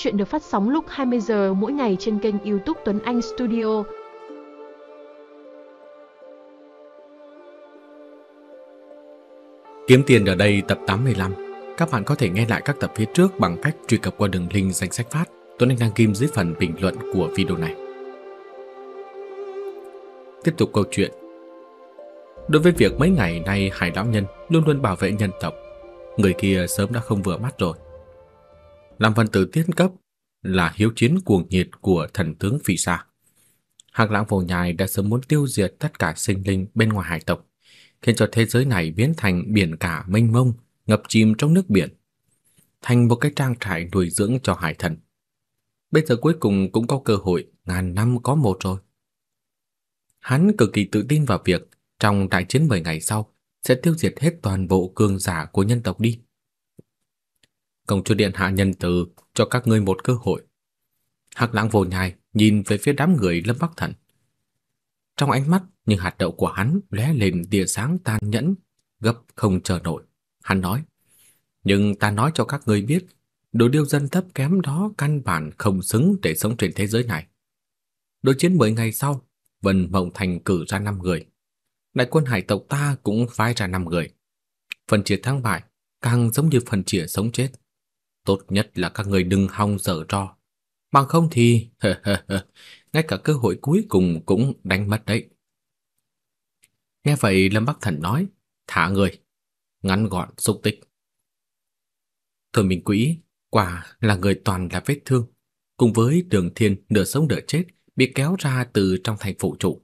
Chuyện được phát sóng lúc 20 giờ mỗi ngày trên kênh YouTube Tuấn Anh Studio. Kiếm tiền ở đây tập 85. Các bạn có thể nghe lại các tập phía trước bằng cách truy cập qua đường link danh sách phát Tuấn Anh đăng kim dưới phần bình luận của video này. Tiếp tục câu chuyện. Đối với việc mấy ngày nay Hải lão nhân luôn luôn bảo vệ nhân tộc, người kia sớm đã không vừa mắt rồi. Làm phần tử tiến cấp là hiếu chiến cuồng nhiệt của thần tướng Phỉ Sa. Hạc Lãng Vô Nhai đã sớm muốn tiêu diệt tất cả sinh linh bên ngoài hải tộc, khiến cho thế giới này biến thành biển cả mênh mông, ngập chìm trong nước biển, thành một cái trang trại nuôi dưỡng cho hải thần. Bây giờ cuối cùng cũng có cơ hội ngàn năm có một rồi. Hắn cực kỳ tự tin vào việc trong đại chiến 10 ngày sau sẽ tiêu diệt hết toàn bộ cường giả của nhân tộc đi. Công chúa điện hạ nhân từ cho các ngươi một cơ hội. Hắc Lãng vô nhai nhìn về phía đám người Lâm Bắc Thần. Trong ánh mắt những hạt đậu của hắn lóe lên tia sáng tàn nhẫn, gấp không chờ nổi. Hắn nói: "Nhưng ta nói cho các ngươi biết, đồ điêu dân thấp kém đó căn bản không xứng để sống trên thế giới này. Đối chiến 10 ngày sau, Vân Mộng Thành cử ra 5 người. Đại quân hải tộc ta cũng phái ra 5 người. Phần chia thắng bại càng giống như phần chia sống chết. Tốt nhất là các người đừng hòng dở trò. Bằng không thì, ngay cả cơ hội cuối cùng cũng đánh mất đấy. Nghe vậy Lâm Bắc Thần nói, thả người, ngắn gọn xúc tích. Thôi Minh Quỹ quả là người toàn là vết thương, cùng với Đường Thiên nửa sống nửa chết bị kéo ra từ trong thành phụ trụ.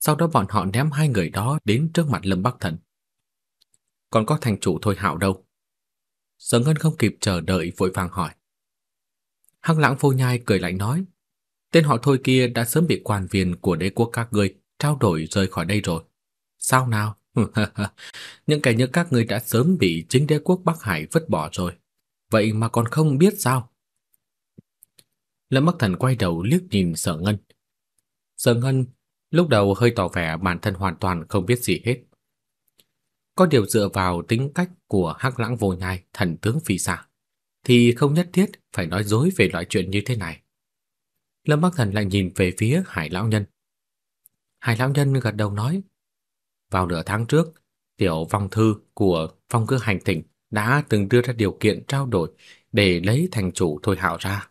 Sau đó bọn họ ném hai người đó đến trước mặt Lâm Bắc Thần. Còn có thành chủ Thôi Hạo đâu? Sở Ngân không kịp chờ đợi vội vàng hỏi. Hắc Lãng phô Nhai cười lạnh nói, tên họ Thôi kia đã sớm bị quan viên của đế quốc các ngươi trao đổi rời khỏi đây rồi. Sao nào? Những kẻ như các ngươi đã sớm bị chính đế quốc Bắc Hải vứt bỏ rồi. Vậy mà còn không biết sao? Lâm Bắc Thần quay đầu liếc nhìn Sở Ngân. Sở Ngân lúc đầu hơi tỏ vẻ bản thân hoàn toàn không biết gì hết. Có điều dựa vào tính cách của Hắc Lãng Vô Nhai, thần tướng phi xạ, thì không nhất thiết phải nói dối về loại chuyện như thế này. Lâm Bắc Thần lại nhìn về phía Hải lão nhân. Hải lão nhân gật đầu nói: "Vào nửa tháng trước, tiểu vong thư của phong cơ hành tỉnh đã từng đưa ra điều kiện trao đổi để lấy thành chủ Thôi Hạo ra."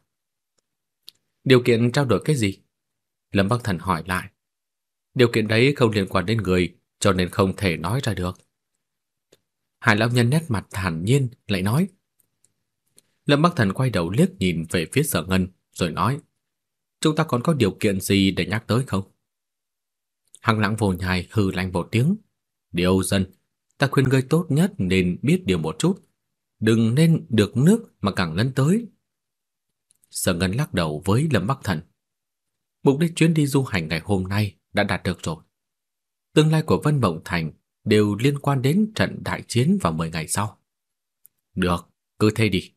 Điều kiện trao đổi cái gì? Lâm Bắc Thần hỏi lại. Điều kiện đấy không liên quan đến người, cho nên không thể nói ra được. Hải lão nhân nét mặt thản nhiên lại nói. Lâm Bắc Thần quay đầu liếc nhìn về phía Sở Ngân rồi nói: "Chúng ta còn có điều kiện gì để nhắc tới không?" Hằng Lãng vồ Nhai hừ lạnh một tiếng, "Điều dân, ta khuyên ngươi tốt nhất nên biết điều một chút, đừng nên được nước mà càng lấn tới." Sở Ngân lắc đầu với Lâm Bắc Thần. Mục đích chuyến đi du hành ngày hôm nay đã đạt được rồi. Tương lai của Vân Mộng Thành đều liên quan đến trận đại chiến vào 10 ngày sau. Được, cứ thế đi.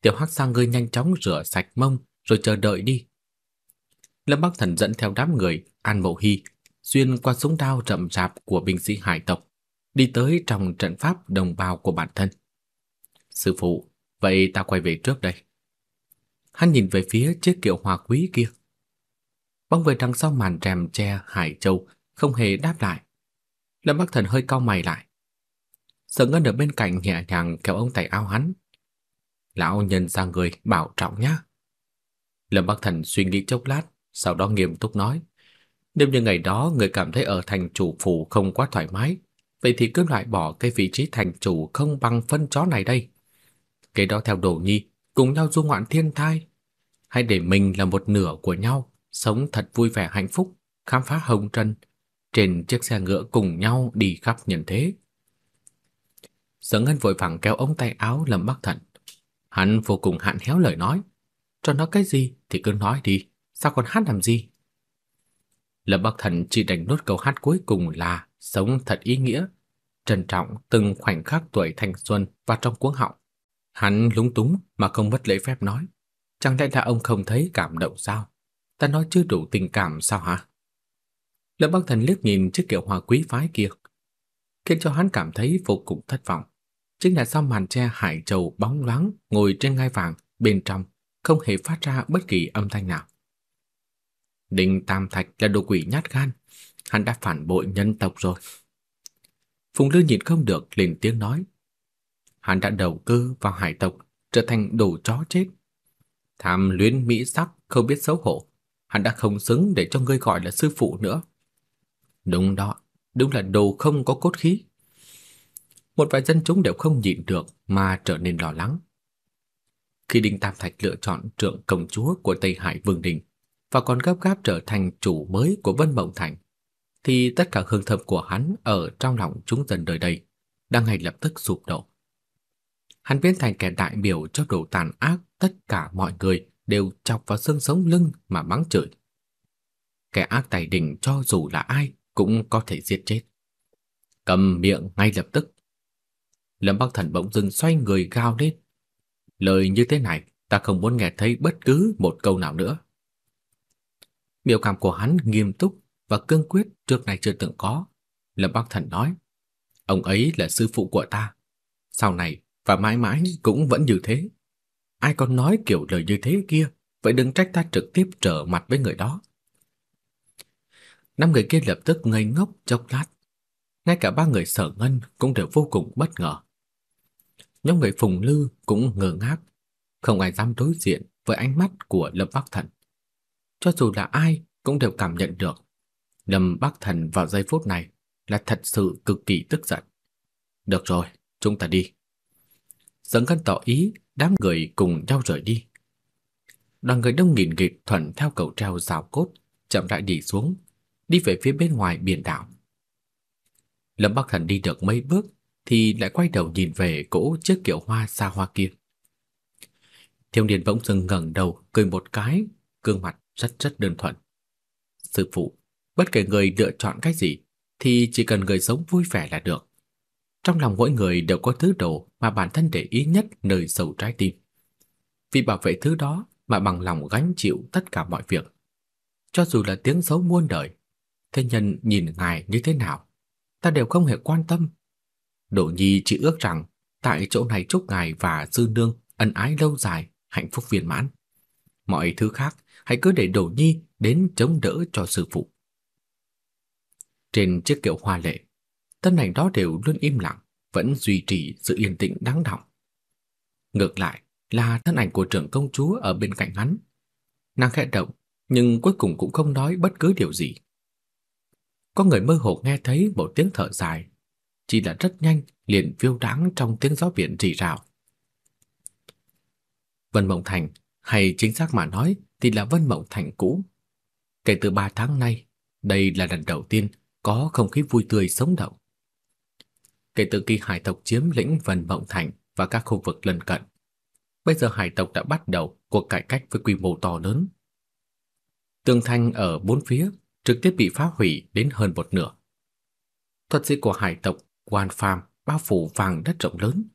Tiểu Hắc sang ngươi nhanh chóng rửa sạch mông rồi chờ đợi đi. Lâm Bắc Thần dẫn theo đám người An Mộ Hy xuyên qua súng đao rậm rạp của binh sĩ hải tộc, đi tới trong trận pháp đồng bào của bản thân. Sư phụ, vậy ta quay về trước đây. Hắn nhìn về phía chiếc kiệu hoa quý kia. Bóng người đằng sau màn rèm che Hải Châu không hề đáp lại. Lâm Bắc Thần hơi cau mày lại. Sở Ngân ở bên cạnh nhẹ nhàng kéo ông tay áo hắn. Lão nhân ra người bảo trọng nhá. Lâm Bắc Thần suy nghĩ chốc lát, sau đó nghiêm túc nói. Nếu như ngày đó người cảm thấy ở thành chủ phủ không quá thoải mái, vậy thì cứ loại bỏ cái vị trí thành chủ không bằng phân chó này đây. Cái đó theo đồ nhi, cùng nhau du ngoạn thiên thai. Hãy để mình là một nửa của nhau, sống thật vui vẻ hạnh phúc, khám phá hồng trần, trên chiếc xe ngựa cùng nhau đi khắp nhân thế. Sở Ngân vội vàng kéo ống tay áo Lâm Bắc Thần. Hắn vô cùng hạn héo lời nói, cho nó cái gì thì cứ nói đi, sao còn hát làm gì? Lâm Bắc Thần chỉ đành nốt câu hát cuối cùng là sống thật ý nghĩa, trân trọng từng khoảnh khắc tuổi thanh xuân và trong cuống họng. Hắn lúng túng mà không mất lễ phép nói, chẳng lẽ là ông không thấy cảm động sao? Ta nói chưa đủ tình cảm sao hả? Lâm Bắc Thần liếc nhìn chiếc kiệu hoa quý phái kia, khiến cho hắn cảm thấy vô cùng thất vọng. Chính là sau màn che hải châu bóng loáng ngồi trên ngai vàng, bên trong không hề phát ra bất kỳ âm thanh nào. Đinh Tam Thạch là đồ quỷ nhát gan, hắn đã phản bội nhân tộc rồi. Phùng Lư nhìn không được lên tiếng nói. Hắn đã đầu cơ vào hải tộc, trở thành đồ chó chết. Tham luyến mỹ sắc, không biết xấu hổ. Hắn đã không xứng để cho ngươi gọi là sư phụ nữa. Đúng đó, đúng là đồ không có cốt khí. Một vài dân chúng đều không nhịn được mà trở nên lo lắng. Khi Đinh Tam Thạch lựa chọn trưởng công chúa của Tây Hải Vương Đình và còn gấp gáp trở thành chủ mới của Vân Mộng Thành, thì tất cả hương thơm của hắn ở trong lòng chúng dân đời đây đang ngay lập tức sụp đổ. Hắn biến thành kẻ đại biểu cho đồ tàn ác, tất cả mọi người đều chọc vào xương sống lưng mà mắng chửi. Kẻ ác tài đỉnh cho dù là ai cũng có thể giết chết. Cầm miệng ngay lập tức. Lâm Bắc Thần bỗng dưng xoay người gào lên. Lời như thế này, ta không muốn nghe thấy bất cứ một câu nào nữa. Biểu cảm của hắn nghiêm túc và cương quyết trước này chưa từng có. Lâm Bắc Thần nói, ông ấy là sư phụ của ta. Sau này và mãi mãi cũng vẫn như thế. Ai còn nói kiểu lời như thế kia, vậy đừng trách ta trực tiếp trở mặt với người đó. Năm người kia lập tức ngây ngốc chốc lát. Ngay cả ba người sở ngân cũng đều vô cùng bất ngờ. Nhóm người phùng lư cũng ngơ ngác, không ai dám đối diện với ánh mắt của Lâm Bắc Thần. Cho dù là ai cũng đều cảm nhận được Lâm Bắc Thần vào giây phút này là thật sự cực kỳ tức giận. Được rồi, chúng ta đi. dần Ngân tỏ ý đám người cùng nhau rời đi. Đoàn người đông nghìn nghịt thuận theo cầu treo rào cốt, chậm rãi đi xuống, đi về phía bên ngoài biển đảo. Lâm Bắc Thần đi được mấy bước thì lại quay đầu nhìn về cỗ chiếc kiệu hoa xa hoa kia. Thiếu niên bỗng dưng ngẩng đầu cười một cái, gương mặt rất rất đơn thuần. Sư phụ, bất kể người lựa chọn cái gì thì chỉ cần người sống vui vẻ là được. Trong lòng mỗi người đều có thứ đồ mà bản thân để ý nhất nơi sâu trái tim. Vì bảo vệ thứ đó mà bằng lòng gánh chịu tất cả mọi việc. Cho dù là tiếng xấu muôn đời, thế nhân nhìn ngài như thế nào, ta đều không hề quan tâm. Đỗ Nhi chỉ ước rằng tại chỗ này chúc ngài và sư nương ân ái lâu dài, hạnh phúc viên mãn. Mọi thứ khác hãy cứ để Đỗ Nhi đến chống đỡ cho sư phụ. Trên chiếc kiệu hoa lệ, tân ảnh đó đều luôn im lặng, vẫn duy trì sự yên tĩnh đáng động. Ngược lại là thân ảnh của trưởng công chúa ở bên cạnh hắn. Nàng khẽ động, nhưng cuối cùng cũng không nói bất cứ điều gì. Có người mơ hồ nghe thấy một tiếng thở dài, chỉ là rất nhanh liền phiêu đáng trong tiếng gió biển rì rào. Vân Mộng Thành, hay chính xác mà nói thì là Vân Mộng Thành cũ. Kể từ 3 tháng nay, đây là lần đầu tiên có không khí vui tươi sống động. Kể từ khi hải tộc chiếm lĩnh Vân Mộng Thành và các khu vực lân cận, bây giờ hải tộc đã bắt đầu cuộc cải cách với quy mô to lớn. Tường thành ở bốn phía trực tiếp bị phá hủy đến hơn một nửa. Thuật sĩ của hải tộc Quan Phàm bao phủ vàng đất rộng lớn,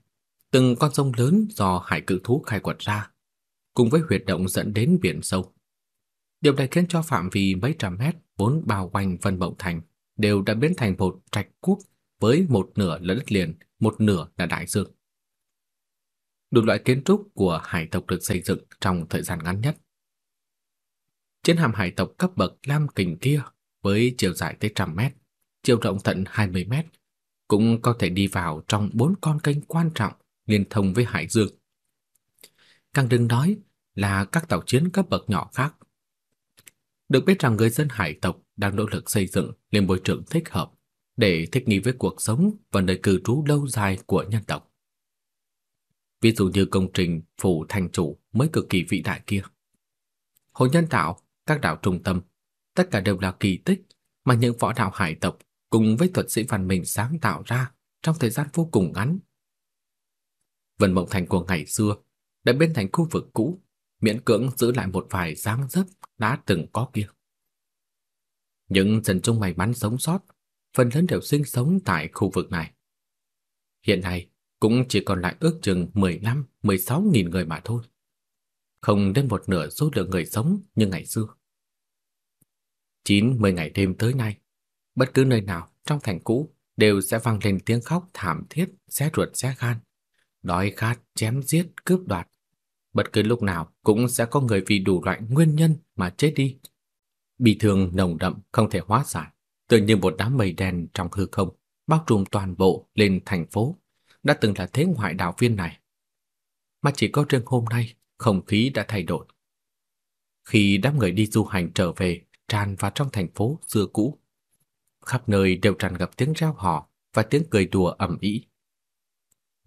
từng con sông lớn do hải cự thú khai quật ra, cùng với huyệt động dẫn đến biển sâu. Điều này khiến cho phạm vi mấy trăm mét vốn bao quanh Vân Mộng Thành đều đã biến thành một trạch quốc với một nửa là đất liền, một nửa là đại dương. Đủ loại kiến trúc của hải tộc được xây dựng trong thời gian ngắn nhất. Chiến hạm hải tộc cấp bậc lam kình kia với chiều dài tới trăm mét, chiều rộng tận 20 mét, cũng có thể đi vào trong bốn con kênh quan trọng liên thông với hải dương. Càng đừng nói là các tàu chiến cấp bậc nhỏ khác. Được biết rằng người dân hải tộc đang nỗ lực xây dựng lên môi trường thích hợp để thích nghi với cuộc sống và nơi cư trú lâu dài của nhân tộc. Ví dụ như công trình phủ thành chủ mới cực kỳ vĩ đại kia. Hồ nhân tạo, các đảo trung tâm, tất cả đều là kỳ tích mà những võ đạo hải tộc cùng với thuật sĩ văn minh sáng tạo ra trong thời gian vô cùng ngắn. Vân Mộng Thành của ngày xưa đã biến thành khu vực cũ, miễn cưỡng giữ lại một vài dáng dấp đã từng có kia. Những dân chúng may mắn sống sót, phần lớn đều sinh sống tại khu vực này. Hiện nay cũng chỉ còn lại ước chừng 15, 16 nghìn người mà thôi. Không đến một nửa số lượng người sống như ngày xưa. 9, 10 ngày đêm tới nay, bất cứ nơi nào trong thành cũ đều sẽ vang lên tiếng khóc thảm thiết, xé ruột xé gan, đói khát, chém giết, cướp đoạt. bất cứ lúc nào cũng sẽ có người vì đủ loại nguyên nhân mà chết đi. Bị thương nồng đậm không thể hóa giải, tự như một đám mây đen trong hư không, bao trùm toàn bộ lên thành phố, đã từng là thế ngoại đạo viên này. Mà chỉ có riêng hôm nay, không khí đã thay đổi. Khi đám người đi du hành trở về, tràn vào trong thành phố xưa cũ, khắp nơi đều tràn ngập tiếng reo hò và tiếng cười đùa ầm ĩ.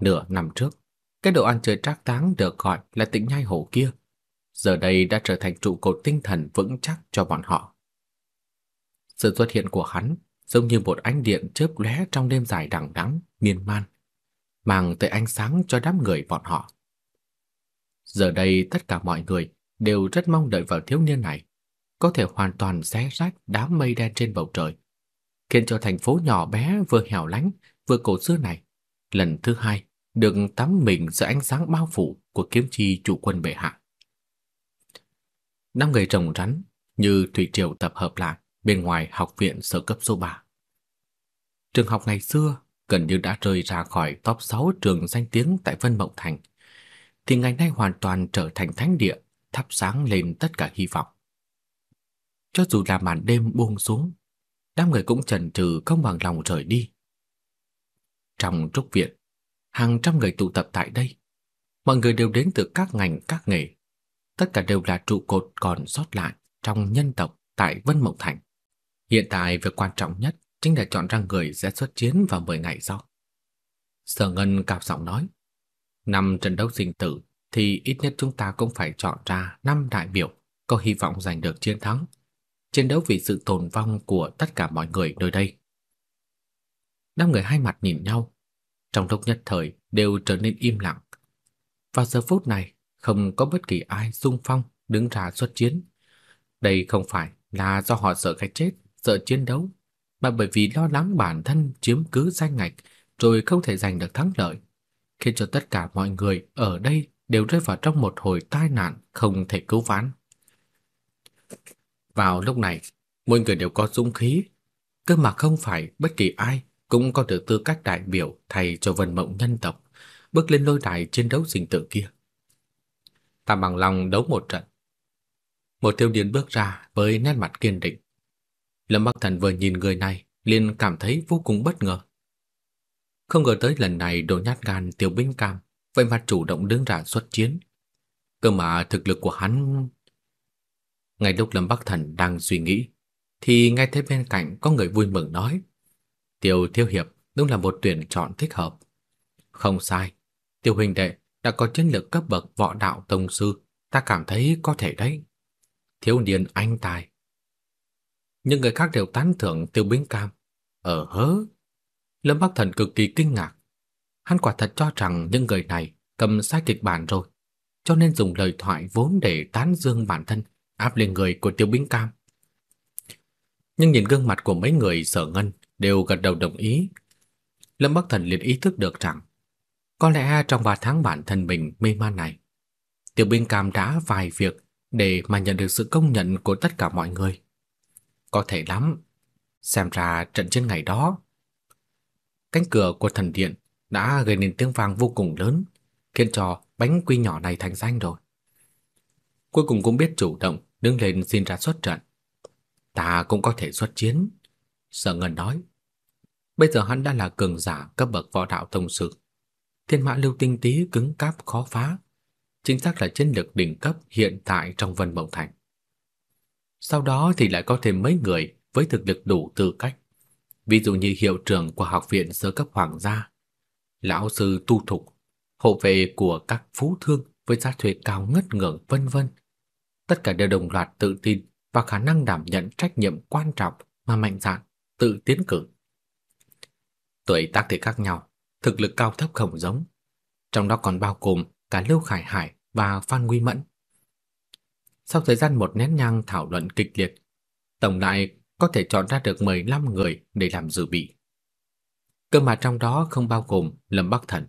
Nửa năm trước, cái đồ ăn chơi trác táng được gọi là tịnh nhai hổ kia, giờ đây đã trở thành trụ cột tinh thần vững chắc cho bọn họ. Sự xuất hiện của hắn giống như một ánh điện chớp lóe trong đêm dài đằng đẵng miên man, mang tới ánh sáng cho đám người bọn họ. Giờ đây tất cả mọi người đều rất mong đợi vào thiếu niên này, có thể hoàn toàn xé rách đám mây đen trên bầu trời, khiến cho thành phố nhỏ bé vừa hẻo lánh vừa cổ xưa này lần thứ hai được tắm mình dưới ánh sáng bao phủ của kiếm chi chủ quân bệ hạ. Năm người rồng rắn như thủy triều tập hợp lại bên ngoài học viện sở cấp số 3. Trường học ngày xưa gần như đã rơi ra khỏi top 6 trường danh tiếng tại Vân Mộng Thành, thì ngày nay hoàn toàn trở thành thánh địa, thắp sáng lên tất cả hy vọng. Cho dù là màn đêm buông xuống, đám người cũng chần chừ không bằng lòng rời đi. Trong trúc viện, hàng trăm người tụ tập tại đây. Mọi người đều đến từ các ngành các nghề. Tất cả đều là trụ cột còn sót lại trong nhân tộc tại Vân Mộng Thành. Hiện tại việc quan trọng nhất chính là chọn ra người sẽ xuất chiến vào 10 ngày sau. Sở Ngân cao giọng nói, năm trận đấu sinh tử thì ít nhất chúng ta cũng phải chọn ra năm đại biểu có hy vọng giành được chiến thắng. Chiến đấu vì sự tồn vong của tất cả mọi người nơi đây. Năm người hai mặt nhìn nhau, trong lúc nhất thời đều trở nên im lặng. Vào giờ phút này, không có bất kỳ ai xung phong đứng ra xuất chiến. Đây không phải là do họ sợ cái chết, sợ chiến đấu, mà bởi vì lo lắng bản thân chiếm cứ danh ngạch rồi không thể giành được thắng lợi, khiến cho tất cả mọi người ở đây đều rơi vào trong một hồi tai nạn không thể cứu vãn. Vào lúc này, mỗi người đều có dũng khí, cơ mà không phải bất kỳ ai cũng có được tư cách đại biểu thay cho vận mộng nhân tộc, bước lên lôi đài chiến đấu sinh tử kia. Ta bằng lòng đấu một trận. Một tiêu điên bước ra với nét mặt kiên định. Lâm Bắc Thần vừa nhìn người này, liền cảm thấy vô cùng bất ngờ. Không ngờ tới lần này đồ nhát gan tiêu binh cam, vậy mà chủ động đứng ra xuất chiến. Cơ mà thực lực của hắn... Ngay lúc Lâm Bắc Thần đang suy nghĩ, thì ngay thấy bên cạnh có người vui mừng nói. Tiêu Thiếu Hiệp đúng là một tuyển chọn thích hợp. Không sai, Tiêu huynh đệ đã có chiến lược cấp bậc võ đạo tông sư, ta cảm thấy có thể đấy. Thiếu niên anh tài. những người khác đều tán thưởng Tiêu Bính Cam. Ở hớ. Lâm Bắc Thần cực kỳ kinh ngạc. Hắn quả thật cho rằng những người này cầm sai kịch bản rồi, cho nên dùng lời thoại vốn để tán dương bản thân áp lên người của Tiêu Bính Cam. Nhưng nhìn gương mặt của mấy người sở ngân đều gật đầu đồng ý. Lâm Bắc Thần liền ý thức được rằng có lẽ trong vài tháng bản thân mình mê man này, Tiêu Bính Cam đã vài việc để mà nhận được sự công nhận của tất cả mọi người. Có thể lắm, xem ra trận chiến ngày đó, cánh cửa của thần điện đã gây nên tiếng vang vô cùng lớn, khiến cho bánh quy nhỏ này thành danh rồi. Cuối cùng cũng biết chủ động đứng lên xin ra xuất trận. Ta cũng có thể xuất chiến. Sở Ngân nói. Bây giờ hắn đã là cường giả cấp bậc võ đạo thông sự. Thiên mã lưu tinh tí cứng cáp khó phá. Chính xác là chiến lược đỉnh cấp hiện tại trong Vân Mộng Thành. Sau đó thì lại có thêm mấy người với thực lực đủ tư cách. Ví dụ như hiệu trưởng của học viện sơ cấp hoàng gia, lão sư tu thục, hộ vệ của các phú thương với giá thuê cao ngất ngưỡng vân vân. Tất cả đều đồng loạt tự tin và khả năng đảm nhận trách nhiệm quan trọng mà mạnh dạn tự tiến cử. Tuổi tác thì khác nhau, thực lực cao thấp không giống, trong đó còn bao gồm cả Lưu Khải Hải và Phan Nguy Mẫn. Sau thời gian một nén nhang thảo luận kịch liệt, tổng lại có thể chọn ra được 15 người để làm dự bị. Cơ mà trong đó không bao gồm Lâm Bắc Thần.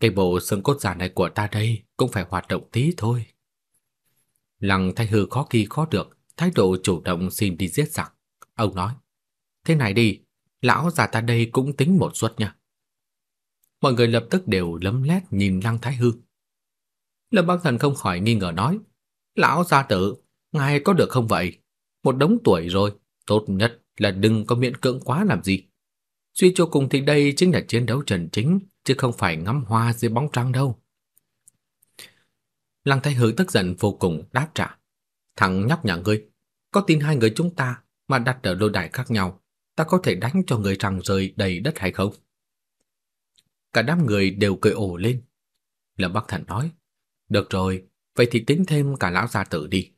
Cái bộ xương cốt giả này của ta đây cũng phải hoạt động tí thôi. Lăng Thái Hư khó kỳ khó được, thái độ chủ động xin đi giết giặc. Ông nói, thế này đi, lão già ta đây cũng tính một suất nha. Mọi người lập tức đều lấm lét nhìn Lăng Thái Hư. Lâm Bắc Thần không khỏi nghi ngờ nói, Lão gia tử, ngài có được không vậy? Một đống tuổi rồi, tốt nhất là đừng có miễn cưỡng quá làm gì. Suy cho cùng thì đây chính là chiến đấu trần chính, chứ không phải ngắm hoa dưới bóng trăng đâu. Lăng Thái Hử tức giận vô cùng đáp trả. Thằng nhóc nhà ngươi, có tin hai người chúng ta mà đặt ở lôi đài khác nhau, ta có thể đánh cho người rằng rời đầy đất hay không? Cả đám người đều cười ồ lên. Lâm Bắc Thần nói, được rồi, vậy thì tính thêm cả lão gia tử đi.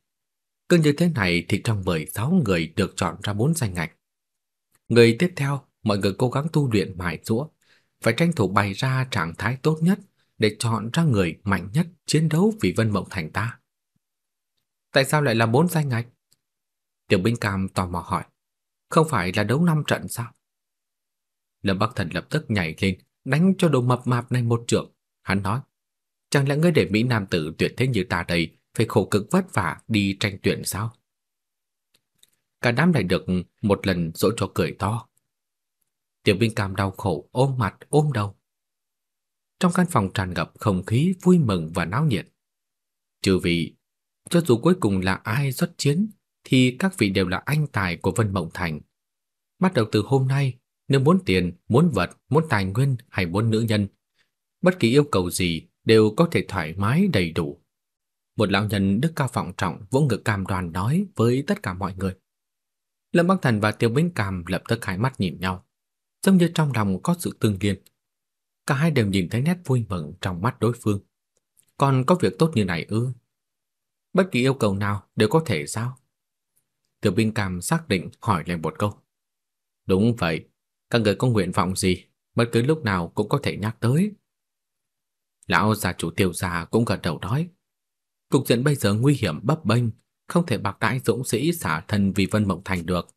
Cứ như thế này thì trong 16 người được chọn ra 4 danh ngạch. Người tiếp theo, mọi người cố gắng tu luyện mài giũa, phải tranh thủ bày ra trạng thái tốt nhất để chọn ra người mạnh nhất chiến đấu vì Vân Mộng Thành ta. Tại sao lại là bốn danh ngạch? Tiểu binh cam tò mò hỏi. Không phải là đấu năm trận sao? Lâm Bắc Thần lập tức nhảy lên, đánh cho đồ mập mạp này một trượng. Hắn nói, chẳng lẽ ngươi để Mỹ Nam tử tuyệt thế như ta đây phải khổ cực vất vả đi tranh tuyển sao? Cả đám lại được một lần dỗ cho cười to. Tiểu binh cam đau khổ ôm mặt ôm đầu. Trong căn phòng tràn ngập không khí vui mừng và náo nhiệt. Trừ vì, cho dù cuối cùng là ai xuất chiến, thì các vị đều là anh tài của Vân Mộng Thành. Bắt đầu từ hôm nay, nếu muốn tiền, muốn vật, muốn tài nguyên hay muốn nữ nhân, bất kỳ yêu cầu gì đều có thể thoải mái đầy đủ. Một lão nhân đức cao vọng trọng vỗ ngực cam đoan nói với tất cả mọi người. Lâm Bắc Thần và Tiêu Bính Cam lập tức hai mắt nhìn nhau, giống như trong lòng có sự tương liên. Cả hai đều nhìn thấy nét vui mừng trong mắt đối phương. Còn có việc tốt như này ư? Bất kỳ yêu cầu nào đều có thể sao? tiêu binh cam xác định hỏi lại một câu. Đúng vậy, các người có nguyện vọng gì, bất cứ lúc nào cũng có thể nhắc tới. Lão gia chủ tiêu già cũng gật đầu nói. Cục diện bây giờ nguy hiểm bấp bênh, không thể bạc đãi dũng sĩ xả thân vì Vân Mộng Thành được.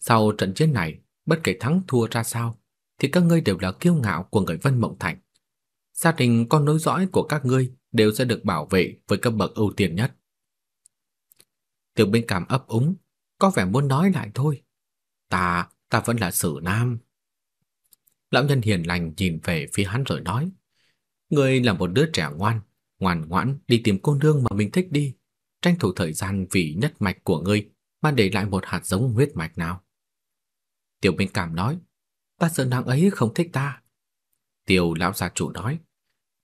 Sau trận chiến này, bất kể thắng thua ra sao, thì các ngươi đều là kiêu ngạo của người Vân Mộng Thành. Gia đình con nối dõi của các ngươi đều sẽ được bảo vệ với cấp bậc ưu tiên nhất. Tiểu binh cảm ấp úng, có vẻ muốn nói lại thôi. Ta, ta vẫn là sử nam. Lão nhân hiền lành nhìn về phía hắn rồi nói. Ngươi là một đứa trẻ ngoan, ngoan ngoãn đi tìm cô nương mà mình thích đi. Tranh thủ thời gian vì nhất mạch của ngươi mà để lại một hạt giống huyết mạch nào. Tiểu Minh cảm nói, ta sợ nàng ấy không thích ta. Tiểu lão gia chủ nói,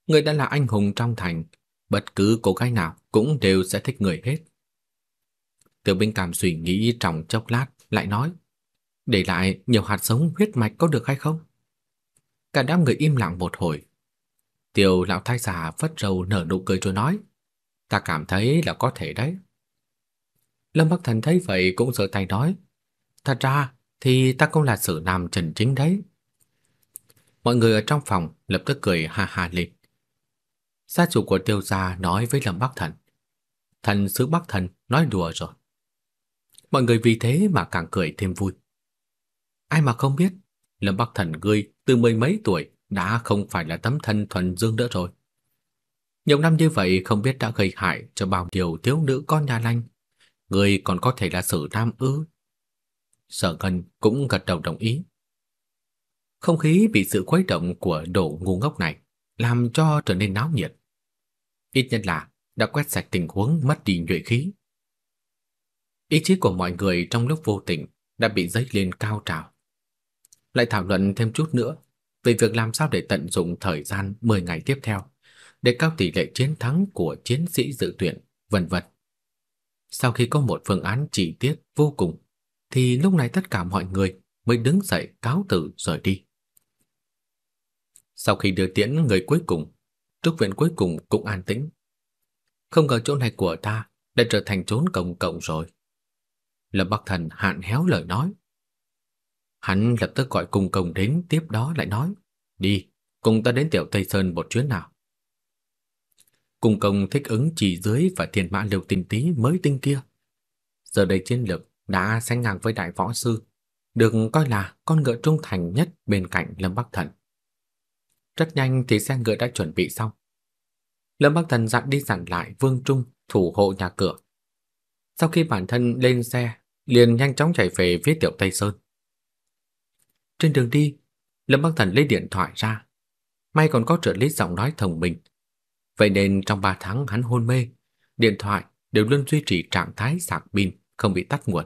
người đã là anh hùng trong thành, bất cứ cô gái nào cũng đều sẽ thích người hết. Tiểu Minh cảm suy nghĩ trong chốc lát, lại nói, để lại nhiều hạt giống huyết mạch có được hay không? Cả đám người im lặng một hồi. Tiểu lão thái già phất râu nở nụ cười rồi nói, ta cảm thấy là có thể đấy. Lâm Bắc Thần thấy vậy cũng giơ tay nói, thật ra thì ta cũng là sử nam trần chính đấy. Mọi người ở trong phòng lập tức cười ha ha lên. Gia chủ của tiêu gia nói với Lâm Bắc Thần, thần sứ Bắc Thần nói đùa rồi. Mọi người vì thế mà càng cười thêm vui. Ai mà không biết, Lâm Bắc Thần ngươi từ mười mấy tuổi đã không phải là tấm thân thuần dương nữa rồi. Nhiều năm như vậy không biết đã gây hại cho bao nhiêu thiếu nữ con nhà lanh. Người còn có thể là sự nam ư. Sở Ngân cũng gật đầu đồng ý. Không khí bị sự khuấy động của đồ ngu ngốc này làm cho trở nên náo nhiệt. Ít nhất là đã quét sạch tình huống mất đi nhuệ khí. Ý chí của mọi người trong lúc vô tình đã bị dấy lên cao trào. Lại thảo luận thêm chút nữa về việc làm sao để tận dụng thời gian 10 ngày tiếp theo để cao tỷ lệ chiến thắng của chiến sĩ dự tuyển, vân vân. Sau khi có một phương án chi tiết vô cùng, thì lúc này tất cả mọi người mới đứng dậy cáo từ rời đi. Sau khi đưa tiễn người cuối cùng, trúc viện cuối cùng cũng an tĩnh. Không ngờ chỗ này của ta đã trở thành chốn công cộng rồi. Lâm Bắc Thần hạn héo lời nói. Hắn lập tức gọi cung công đến tiếp đó lại nói, đi, cùng ta đến tiểu Tây Sơn một chuyến nào. Cung công thích ứng chỉ dưới và thiên mã liều tình tí mới tinh kia. Giờ đây chiến lược đã sánh ngang với đại võ sư, được coi là con ngựa trung thành nhất bên cạnh Lâm Bắc Thần. Rất nhanh thì xe ngựa đã chuẩn bị xong. Lâm Bắc Thần dặn đi dặn lại Vương Trung thủ hộ nhà cửa. Sau khi bản thân lên xe, liền nhanh chóng chạy về phía Tiểu Tây Sơn. Trên đường đi, Lâm Bắc Thần lấy điện thoại ra. May còn có trợ lý giọng nói thông minh. Vậy nên trong 3 tháng hắn hôn mê, điện thoại đều luôn duy trì trạng thái sạc pin, không bị tắt nguồn.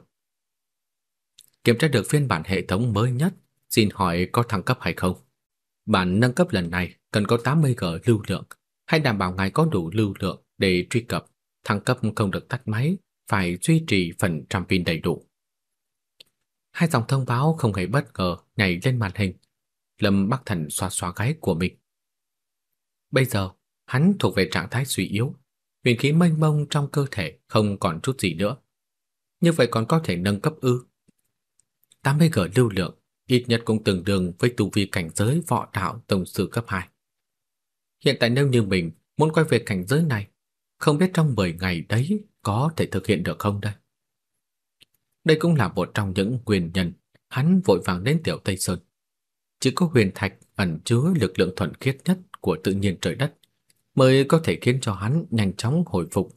Kiểm tra được phiên bản hệ thống mới nhất, xin hỏi có thăng cấp hay không? Bản nâng cấp lần này cần có 80G lưu lượng, hãy đảm bảo ngài có đủ lưu lượng để truy cập, thăng cấp không được tắt máy, phải duy trì phần trăm pin đầy đủ. Hai dòng thông báo không hề bất ngờ nhảy lên màn hình. Lâm Bắc Thần xoa xoa gáy của mình. Bây giờ, hắn thuộc về trạng thái suy yếu, huyền khí mênh mông trong cơ thể không còn chút gì nữa. Như vậy còn có thể nâng cấp ư? 80G lưu lượng ít nhất cũng tương đương với tu vi cảnh giới võ đạo tổng sư cấp 2. Hiện tại nếu như mình muốn quay về cảnh giới này, không biết trong 10 ngày đấy có thể thực hiện được không đây? Đây cũng là một trong những nguyên nhân hắn vội vàng đến Tiểu Tây Sơn. Chỉ có huyền thạch ẩn chứa lực lượng thuần khiết nhất của tự nhiên trời đất mới có thể khiến cho hắn nhanh chóng hồi phục.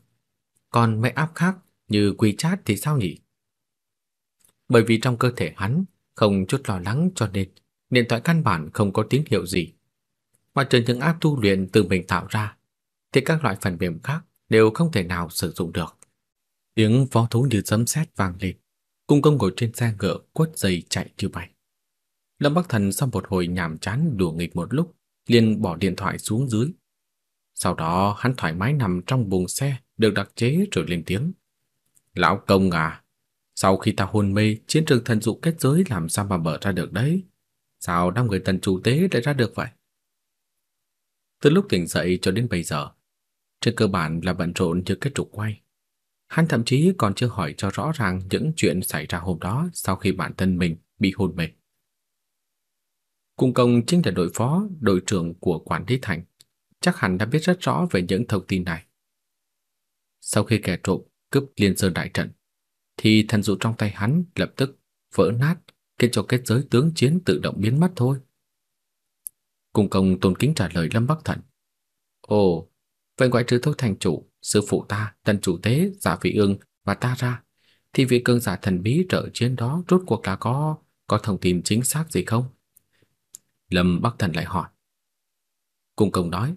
Còn mấy áp khác như quy chát thì sao nhỉ? Bởi vì trong cơ thể hắn không chút lo lắng cho nên điện thoại căn bản không có tín hiệu gì. Mà trừ những áp tu luyện từ mình tạo ra, thì các loại phần mềm khác đều không thể nào sử dụng được. Tiếng vó thú như sấm sét vang lên, cung công ngồi trên xe ngựa quất dây chạy như bay. Lâm Bắc Thần sau một hồi nhàm chán đùa nghịch một lúc, liền bỏ điện thoại xuống dưới. Sau đó hắn thoải mái nằm trong buồng xe được đặc chế rồi lên tiếng. Lão công à, sau khi ta hôn mê, chiến trường thần dụ kết giới làm sao mà mở ra được đấy? Sao năm người tần chủ tế lại ra được vậy? Từ lúc tỉnh dậy cho đến bây giờ, trên cơ bản là bận rộn như cái trục quay. Hắn thậm chí còn chưa hỏi cho rõ ràng những chuyện xảy ra hôm đó sau khi bản thân mình bị hôn mê. Cung công chính là đội phó, đội trưởng của quản lý thành, chắc hẳn đã biết rất rõ về những thông tin này. Sau khi kẻ trộm cướp liên sơn đại trận, thì thần dụ trong tay hắn lập tức vỡ nát, khiến cho kết giới tướng chiến tự động biến mất thôi. Cung công tôn kính trả lời Lâm Bắc Thần. Ồ, vậy ngoại trừ thôi thành chủ, sư phụ ta, tần chủ tế, giả vị ương và ta ra, thì vị cương giả thần bí trợ chiến đó rốt cuộc là có có thông tin chính xác gì không? Lâm Bắc Thần lại hỏi. Cung công nói,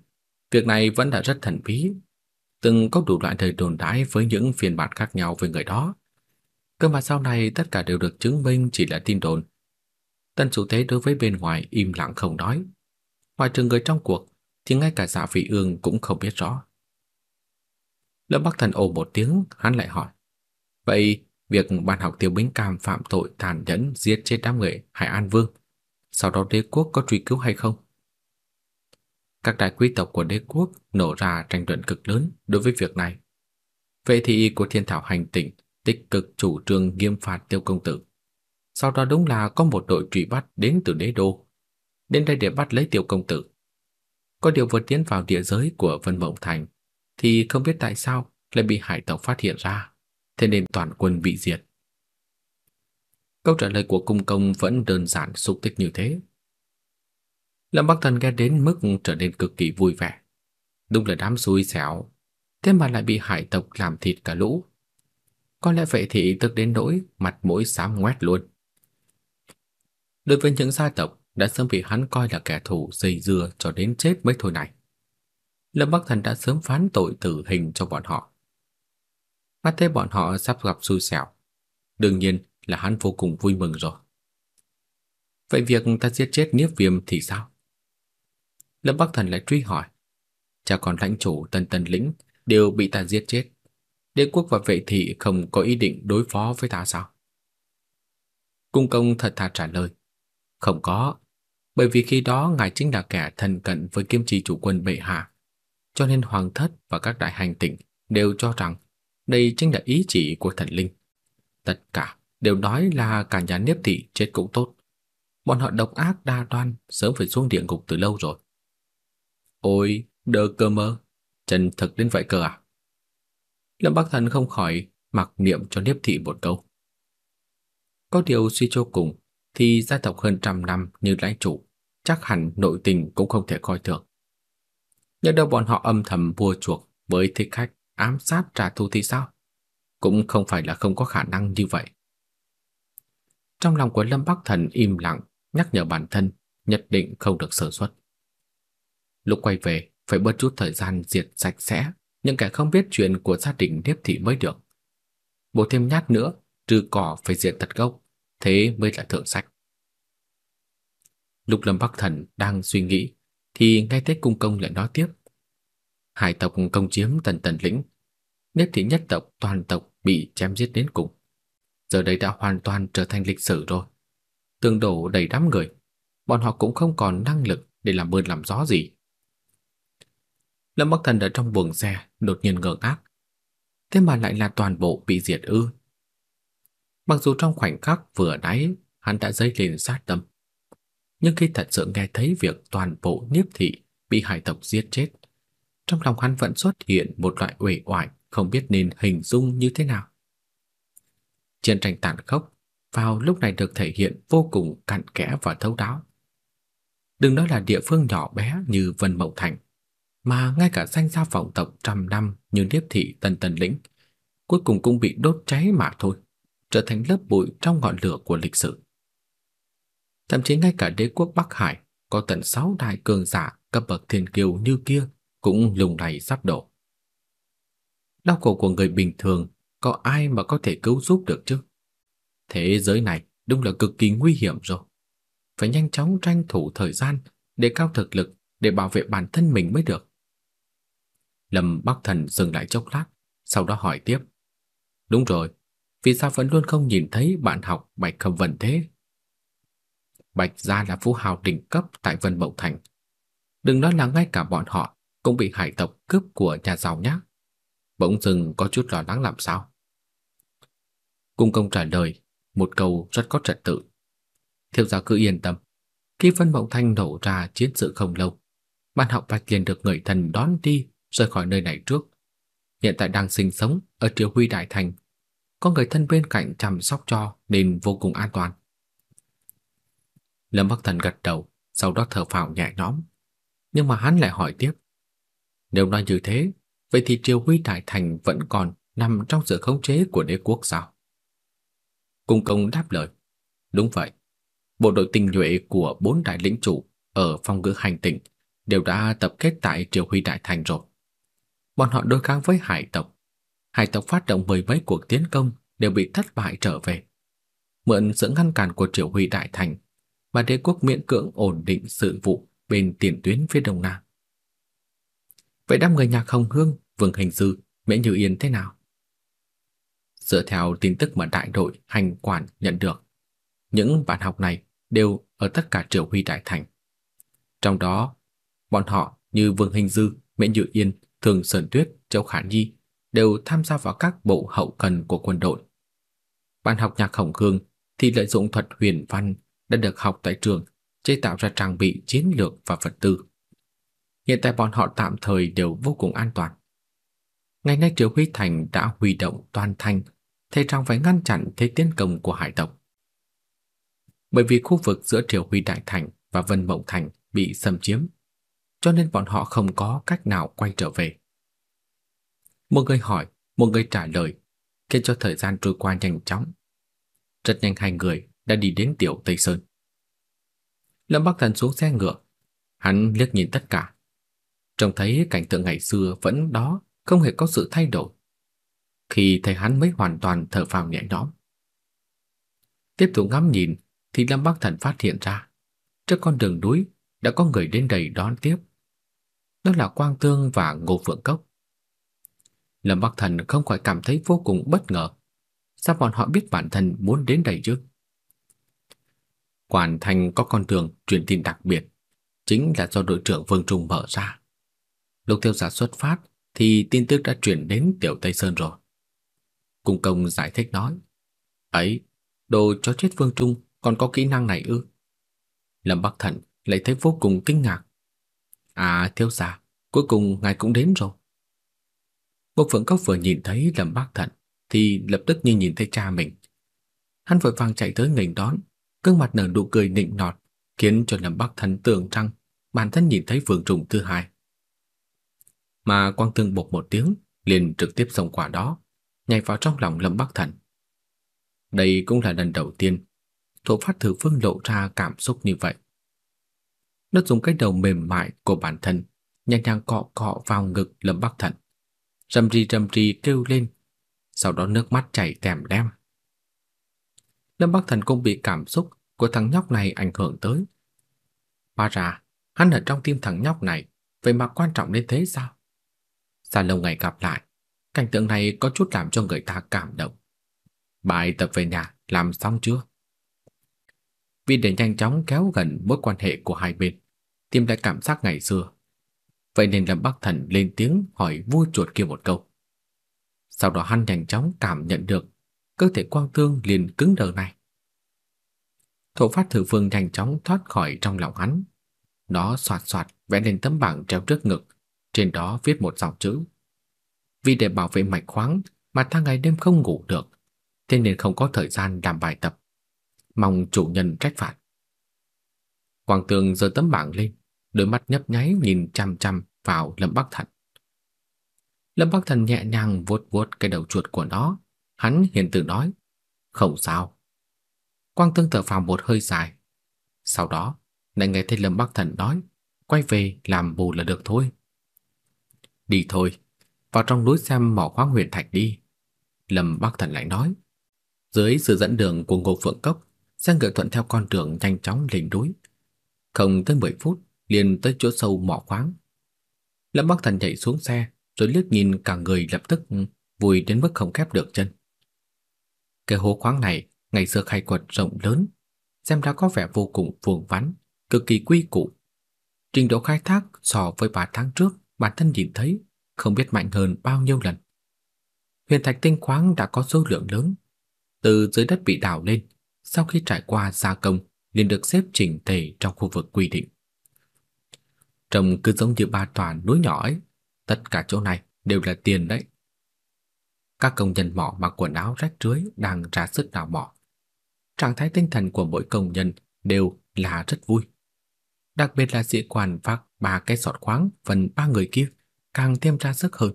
việc này vẫn đã rất thần bí, từng có đủ loại thời đồn đãi với những phiên bản khác nhau về người đó. Cơ mà sau này tất cả đều được chứng minh chỉ là tin đồn. Tân chủ tế đối với bên ngoài im lặng không nói. Ngoài trừ người trong cuộc, thì ngay cả giả vị ương cũng không biết rõ. Lỡ Bắc Thần ồ một tiếng, hắn lại hỏi. Vậy, việc ban học tiêu bính cam phạm tội tàn nhẫn giết chết đám người Hải An Vương, sau đó đế quốc có truy cứu hay không? Các đại quý tộc của đế quốc nổ ra tranh luận cực lớn đối với việc này. Vệ thị của thiên thảo hành tỉnh tích cực chủ trương nghiêm phạt tiêu công tử. Sau đó đúng là có một đội truy bắt đến từ đế đô, đến đây để bắt lấy tiêu công tử. Có điều vừa tiến vào địa giới của Vân Mộng Thành, thì không biết tại sao lại bị hải tộc phát hiện ra, thế nên toàn quân bị diệt. Câu trả lời của cung công vẫn đơn giản xúc tích như thế. Lâm Bắc Thần nghe đến mức trở nên cực kỳ vui vẻ. Đúng là đám xui xẻo, thế mà lại bị hải tộc làm thịt cả lũ. Có lẽ vậy thì tức đến nỗi mặt mũi xám ngoét luôn. Đối với những gia tộc đã sớm bị hắn coi là kẻ thù dây dưa cho đến chết mới thôi này. Lâm Bắc Thần đã sớm phán tội tử hình cho bọn họ. Mắt thấy bọn họ sắp gặp xui xẻo, đương nhiên là hắn vô cùng vui mừng rồi. Vậy việc ta giết chết Niếp Viêm thì sao? Lâm Bắc Thần lại truy hỏi. Cha còn lãnh chủ Tân Tân Lĩnh đều bị ta giết chết. Đế quốc và vệ thị không có ý định đối phó với ta sao? Cung công thật thà trả lời. Không có, bởi vì khi đó ngài chính là kẻ thân cận với kiêm trì chủ quân bệ hạ. Cho nên hoàng thất và các đại hành tỉnh đều cho rằng đây chính là ý chỉ của thần linh. Tất cả đều nói là cả nhà Niếp thị chết cũng tốt. Bọn họ độc ác đa đoan, sớm phải xuống địa ngục từ lâu rồi. Ôi, đơ cơ mơ, chân thực đến vậy cơ à? Lâm Bắc Thần không khỏi mặc niệm cho Niếp thị một câu. Có điều suy cho cùng thì gia tộc hơn trăm năm như lãnh chủ, chắc hẳn nội tình cũng không thể coi thường. Nhớ đâu bọn họ âm thầm vua chuộc với thích khách ám sát trả thù thì sao? Cũng không phải là không có khả năng như vậy. Trong lòng của Lâm Bắc Thần im lặng, nhắc nhở bản thân nhất định không được sơ suất. Lúc quay về, phải bớt chút thời gian diệt sạch sẽ những kẻ không biết chuyện của gia đình Niếp thị mới được. Bổ thêm nhát nữa, trừ cỏ phải diệt tận gốc, thế mới là thượng sách. Lúc Lâm Bắc Thần đang suy nghĩ thì nghe thấy cung công lại nói tiếp. Hải tộc công chiếm tần tần lĩnh, nếp thị nhất tộc toàn tộc bị chém giết đến cùng. Giờ đây đã hoàn toàn trở thành lịch sử rồi. Tương đổ đầy đám người, bọn họ cũng không còn năng lực để làm mưa làm gió gì. Lâm Bắc Thần ở trong buồng xe đột nhiên ngơ ngác. Thế mà lại là toàn bộ bị diệt ư? Mặc dù trong khoảnh khắc vừa nãy hắn đã dấy lên sát tâm, nhưng khi thật sự nghe thấy việc toàn bộ Niếp thị bị hải tộc giết chết, trong lòng hắn vẫn xuất hiện một loại uể oải không biết nên hình dung như thế nào. Chiến tranh tàn khốc vào lúc này được thể hiện vô cùng cặn kẽ và thấu đáo. Đừng nói là địa phương nhỏ bé như Vân Mộng Thành, mà ngay cả danh gia vọng tộc trăm năm như Niếp thị Tần Tần lĩnh, cuối cùng cũng bị đốt cháy mà thôi, trở thành lớp bụi trong ngọn lửa của lịch sử. Thậm chí ngay cả đế quốc Bắc Hải có tận sáu đại cường giả cấp bậc thiên kiêu như kia cũng lùng lầy sắp đổ. Đau khổ của người bình thường có ai mà có thể cứu giúp được chứ? Thế giới này đúng là cực kỳ nguy hiểm rồi. Phải nhanh chóng tranh thủ thời gian để cao thực lực để bảo vệ bản thân mình mới được. Lâm Bắc Thần dừng lại chốc lát, sau đó hỏi tiếp. Đúng rồi, vì sao vẫn luôn không nhìn thấy bạn học Bạch Khâm Vân thế? Bạch gia là phú hào đỉnh cấp tại Vân Mộng Thành. Đừng nói là ngay cả bọn họ cũng bị hải tộc cướp của nhà giàu nhé. Bỗng dưng có chút lo lắng làm sao? Cung công trả lời một câu rất có trật tự. Thiếu gia cứ yên tâm. Khi Vân Mộng Thanh nổ ra chiến sự không lâu, ban học Bạch liền được người thần đón đi rời khỏi nơi này trước. Hiện tại đang sinh sống ở Triều Huy Đại Thành, có người thân bên cạnh chăm sóc cho nên vô cùng an toàn. Lâm Bắc Thần gật đầu, sau đó thở phào nhẹ nhõm. Nhưng mà hắn lại hỏi tiếp. Nếu nói như thế, vậy thì Triều Huy Đại Thành vẫn còn nằm trong sự khống chế của đế quốc sao? Cung công đáp lời. Đúng vậy. Bộ đội tinh nhuệ của bốn đại lĩnh chủ ở phong ngữ hành tỉnh đều đã tập kết tại Triều Huy Đại Thành rồi. Bọn họ đối kháng với hải tộc. Hải tộc phát động mười mấy cuộc tiến công đều bị thất bại trở về. Mượn sự ngăn cản của Triều Huy Đại Thành, mà đế quốc miễn cưỡng ổn định sự vụ bên tiền tuyến phía đông nam. Vậy đám người nhạc Hồng Hương, Vương Hành Sư, Mễ Như Yên thế nào? Dựa theo tin tức mà đại đội hành quản nhận được, những bạn học này đều ở tất cả Triều Huy Đại Thành. Trong đó, bọn họ như Vương Hình Dư, Mễ Như Yên, Thường Sơn Tuyết, Châu Khả Nhi đều tham gia vào các bộ hậu cần của quân đội. Bạn học nhạc khổng Hương thì lợi dụng thuật huyền văn đã được học tại trường, chế tạo ra trang bị chiến lược và vật tư. Hiện tại bọn họ tạm thời đều vô cùng an toàn. Ngày nay Triều Huy Thành đã huy động toàn thành, thế trong phải ngăn chặn thế tiến công của hải tộc. Bởi vì khu vực giữa Triều Huy Đại Thành và Vân Mộng Thành bị xâm chiếm, cho nên bọn họ không có cách nào quay trở về. Một người hỏi, một người trả lời, khiến cho thời gian trôi qua nhanh chóng. Rất nhanh hai người đã đi đến tiểu Tây Sơn. Lâm Bắc Thần xuống xe ngựa, hắn liếc nhìn tất cả. Trông thấy cảnh tượng ngày xưa vẫn đó, không hề có sự thay đổi. Khi thấy hắn mới hoàn toàn thở phào nhẹ nhõm. Tiếp tục ngắm nhìn thì Lâm Bắc Thần phát hiện ra, trước con đường núi đã có người đến đầy đón tiếp. Đó là Quang Tương và Ngô Phượng Cốc. Lâm Bắc Thần không khỏi cảm thấy vô cùng bất ngờ. Sao bọn họ biết bản thân muốn đến đây chứ? Quản thành có con đường truyền tin đặc biệt, chính là do đội trưởng Vương Trung mở ra. Lúc tiêu giả xuất phát thì tin tức đã truyền đến Tiểu Tây Sơn rồi. Cung công giải thích nói, ấy, đồ cho chết Vương Trung còn có kỹ năng này ư? Lâm Bắc Thần lại thấy vô cùng kinh ngạc. À, thiếu gia, cuối cùng ngài cũng đến rồi. Một Phượng Cốc vừa nhìn thấy Lâm Bắc Thần thì lập tức như nhìn thấy cha mình. Hắn vội vàng chạy tới nghênh đón, gương mặt nở nụ cười nịnh nọt, khiến cho Lâm Bắc Thần tưởng rằng bản thân nhìn thấy Vương Trùng thứ hai. Mà Quang Thương bộc một tiếng, liền trực tiếp xông qua đó, nhảy vào trong lòng Lâm Bắc Thần. Đây cũng là lần đầu tiên Thổ Phát Thử Phương lộ ra cảm xúc như vậy. Nó dùng cái đầu mềm mại của bản thân nhẹ nhàng cọ cọ vào ngực Lâm Bắc Thần. Rầm rì rầm rì kêu lên, sau đó nước mắt chảy tèm đem Lâm Bắc Thần cũng bị cảm xúc của thằng nhóc này ảnh hưởng tới. Hóa ra, hắn ở trong tim thằng nhóc này, vậy mà quan trọng đến thế sao? Xa lâu ngày gặp lại, cảnh tượng này có chút làm cho người ta cảm động. Bài tập về nhà làm xong chưa? Vì để nhanh chóng kéo gần mối quan hệ của hai bên, tìm lại cảm giác ngày xưa. Vậy nên Lâm Bắc Thần lên tiếng hỏi vui chuột kia một câu. Sau đó hắn nhanh chóng cảm nhận được cơ thể quang tương liền cứng đờ này. Thổ phát thử phương nhanh chóng thoát khỏi trong lòng hắn. Nó soạt soạt vẽ lên tấm bảng treo trước ngực, trên đó viết một dòng chữ. Vì để bảo vệ mạch khoáng mà ta ngày đêm không ngủ được, thế nên không có thời gian làm bài tập. Mong chủ nhân trách phạt. Quang Tường giơ tấm bảng lên, đôi mắt nhấp nháy nhìn chăm chăm vào Lâm Bắc Thần. Lâm Bắc Thần nhẹ nhàng vuốt vuốt cái đầu chuột của nó, hắn hiền từ nói, "Không sao." Quang Tương thở phào một hơi dài. Sau đó, lại nghe thấy Lâm Bắc Thần nói, "Quay về làm bù là được thôi." "Đi thôi, vào trong núi xem mỏ khoáng huyền thạch đi." Lâm Bắc Thần lại nói. Dưới sự dẫn đường của Ngô Phượng Cốc, xe ngựa thuận theo con đường nhanh chóng lên núi. Không tới 10 phút, liền tới chỗ sâu mỏ khoáng. Lâm Bắc Thần nhảy xuống xe, rồi liếc nhìn cả người lập tức ừ, vui đến mức không khép được chân. Cái hố khoáng này ngày xưa khai quật rộng lớn, xem ra có vẻ vô cùng vuông vắn, cực kỳ quy củ. Trình độ khai thác so với 3 tháng trước, bản thân nhìn thấy không biết mạnh hơn bao nhiêu lần. Huyền thạch tinh khoáng đã có số lượng lớn, từ dưới đất bị đào lên, sau khi trải qua gia công liền được xếp chỉnh tề trong khu vực quy định. Trông cứ giống như ba tòa núi nhỏ ấy, tất cả chỗ này đều là tiền đấy. Các công nhân mỏ mặc quần áo rách rưới đang ra sức đào mỏ. Trạng thái tinh thần của mỗi công nhân đều là rất vui. Đặc biệt là sĩ quan vác ba cái sọt khoáng phần ba người kia càng thêm ra sức hơn.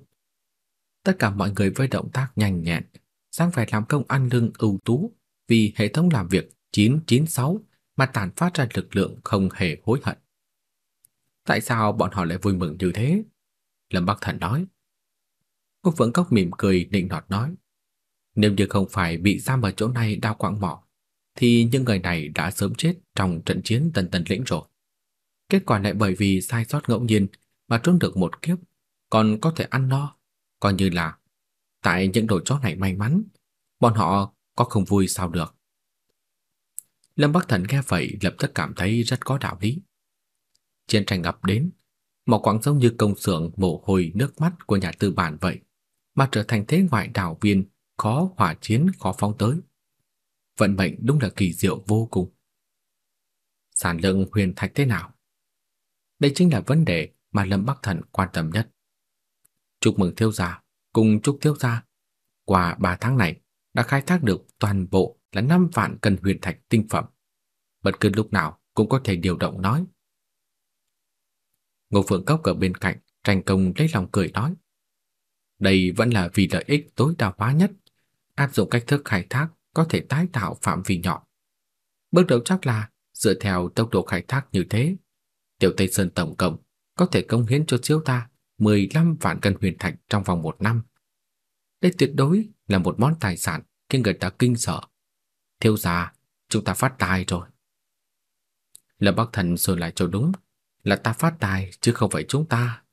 Tất cả mọi người với động tác nhanh nhẹn, sang phải làm công ăn lưng ưu tú vì hệ thống làm việc 996 mà tản phát ra lực lượng không hề hối hận. Tại sao bọn họ lại vui mừng như thế? Lâm Bắc Thần nói. Quốc Phượng Cốc mỉm cười định nọt nói. Nếu như không phải bị giam ở chỗ này đau quạng mỏ, thì những người này đã sớm chết trong trận chiến tần tần lĩnh rồi. Kết quả lại bởi vì sai sót ngẫu nhiên mà trốn được một kiếp, còn có thể ăn no, coi như là tại những đồ chó này may mắn, bọn họ có không vui sao được. Lâm Bắc Thần nghe vậy lập tức cảm thấy rất có đạo lý. Chiến tranh ập đến, một quãng giống như công xưởng mồ hôi nước mắt của nhà tư bản vậy, mà trở thành thế ngoại đảo viên khó hỏa chiến khó phóng tới. Vận mệnh đúng là kỳ diệu vô cùng. Sản lượng huyền thạch thế nào? Đây chính là vấn đề mà Lâm Bắc Thần quan tâm nhất. Chúc mừng thiếu gia, cùng chúc thiếu gia. Qua 3 tháng này đã khai thác được toàn bộ là 5 vạn cân huyền thạch tinh phẩm. Bất cứ lúc nào cũng có thể điều động nói. Ngô Phượng Cốc ở bên cạnh, tranh công lấy lòng cười nói. Đây vẫn là vì lợi ích tối đa hóa nhất, áp dụng cách thức khai thác có thể tái tạo phạm vi nhỏ. Bước đầu chắc là dựa theo tốc độ khai thác như thế, Tiểu Tây Sơn tổng cộng có thể công hiến cho chiếu ta 15 vạn cân huyền thạch trong vòng một năm. Đây tuyệt đối là một món tài sản khiến người ta kinh sợ. Thiếu gia, chúng ta phát tài rồi. Lâm Bắc Thần rồi lại cho đúng, là ta phát tài chứ không phải chúng ta.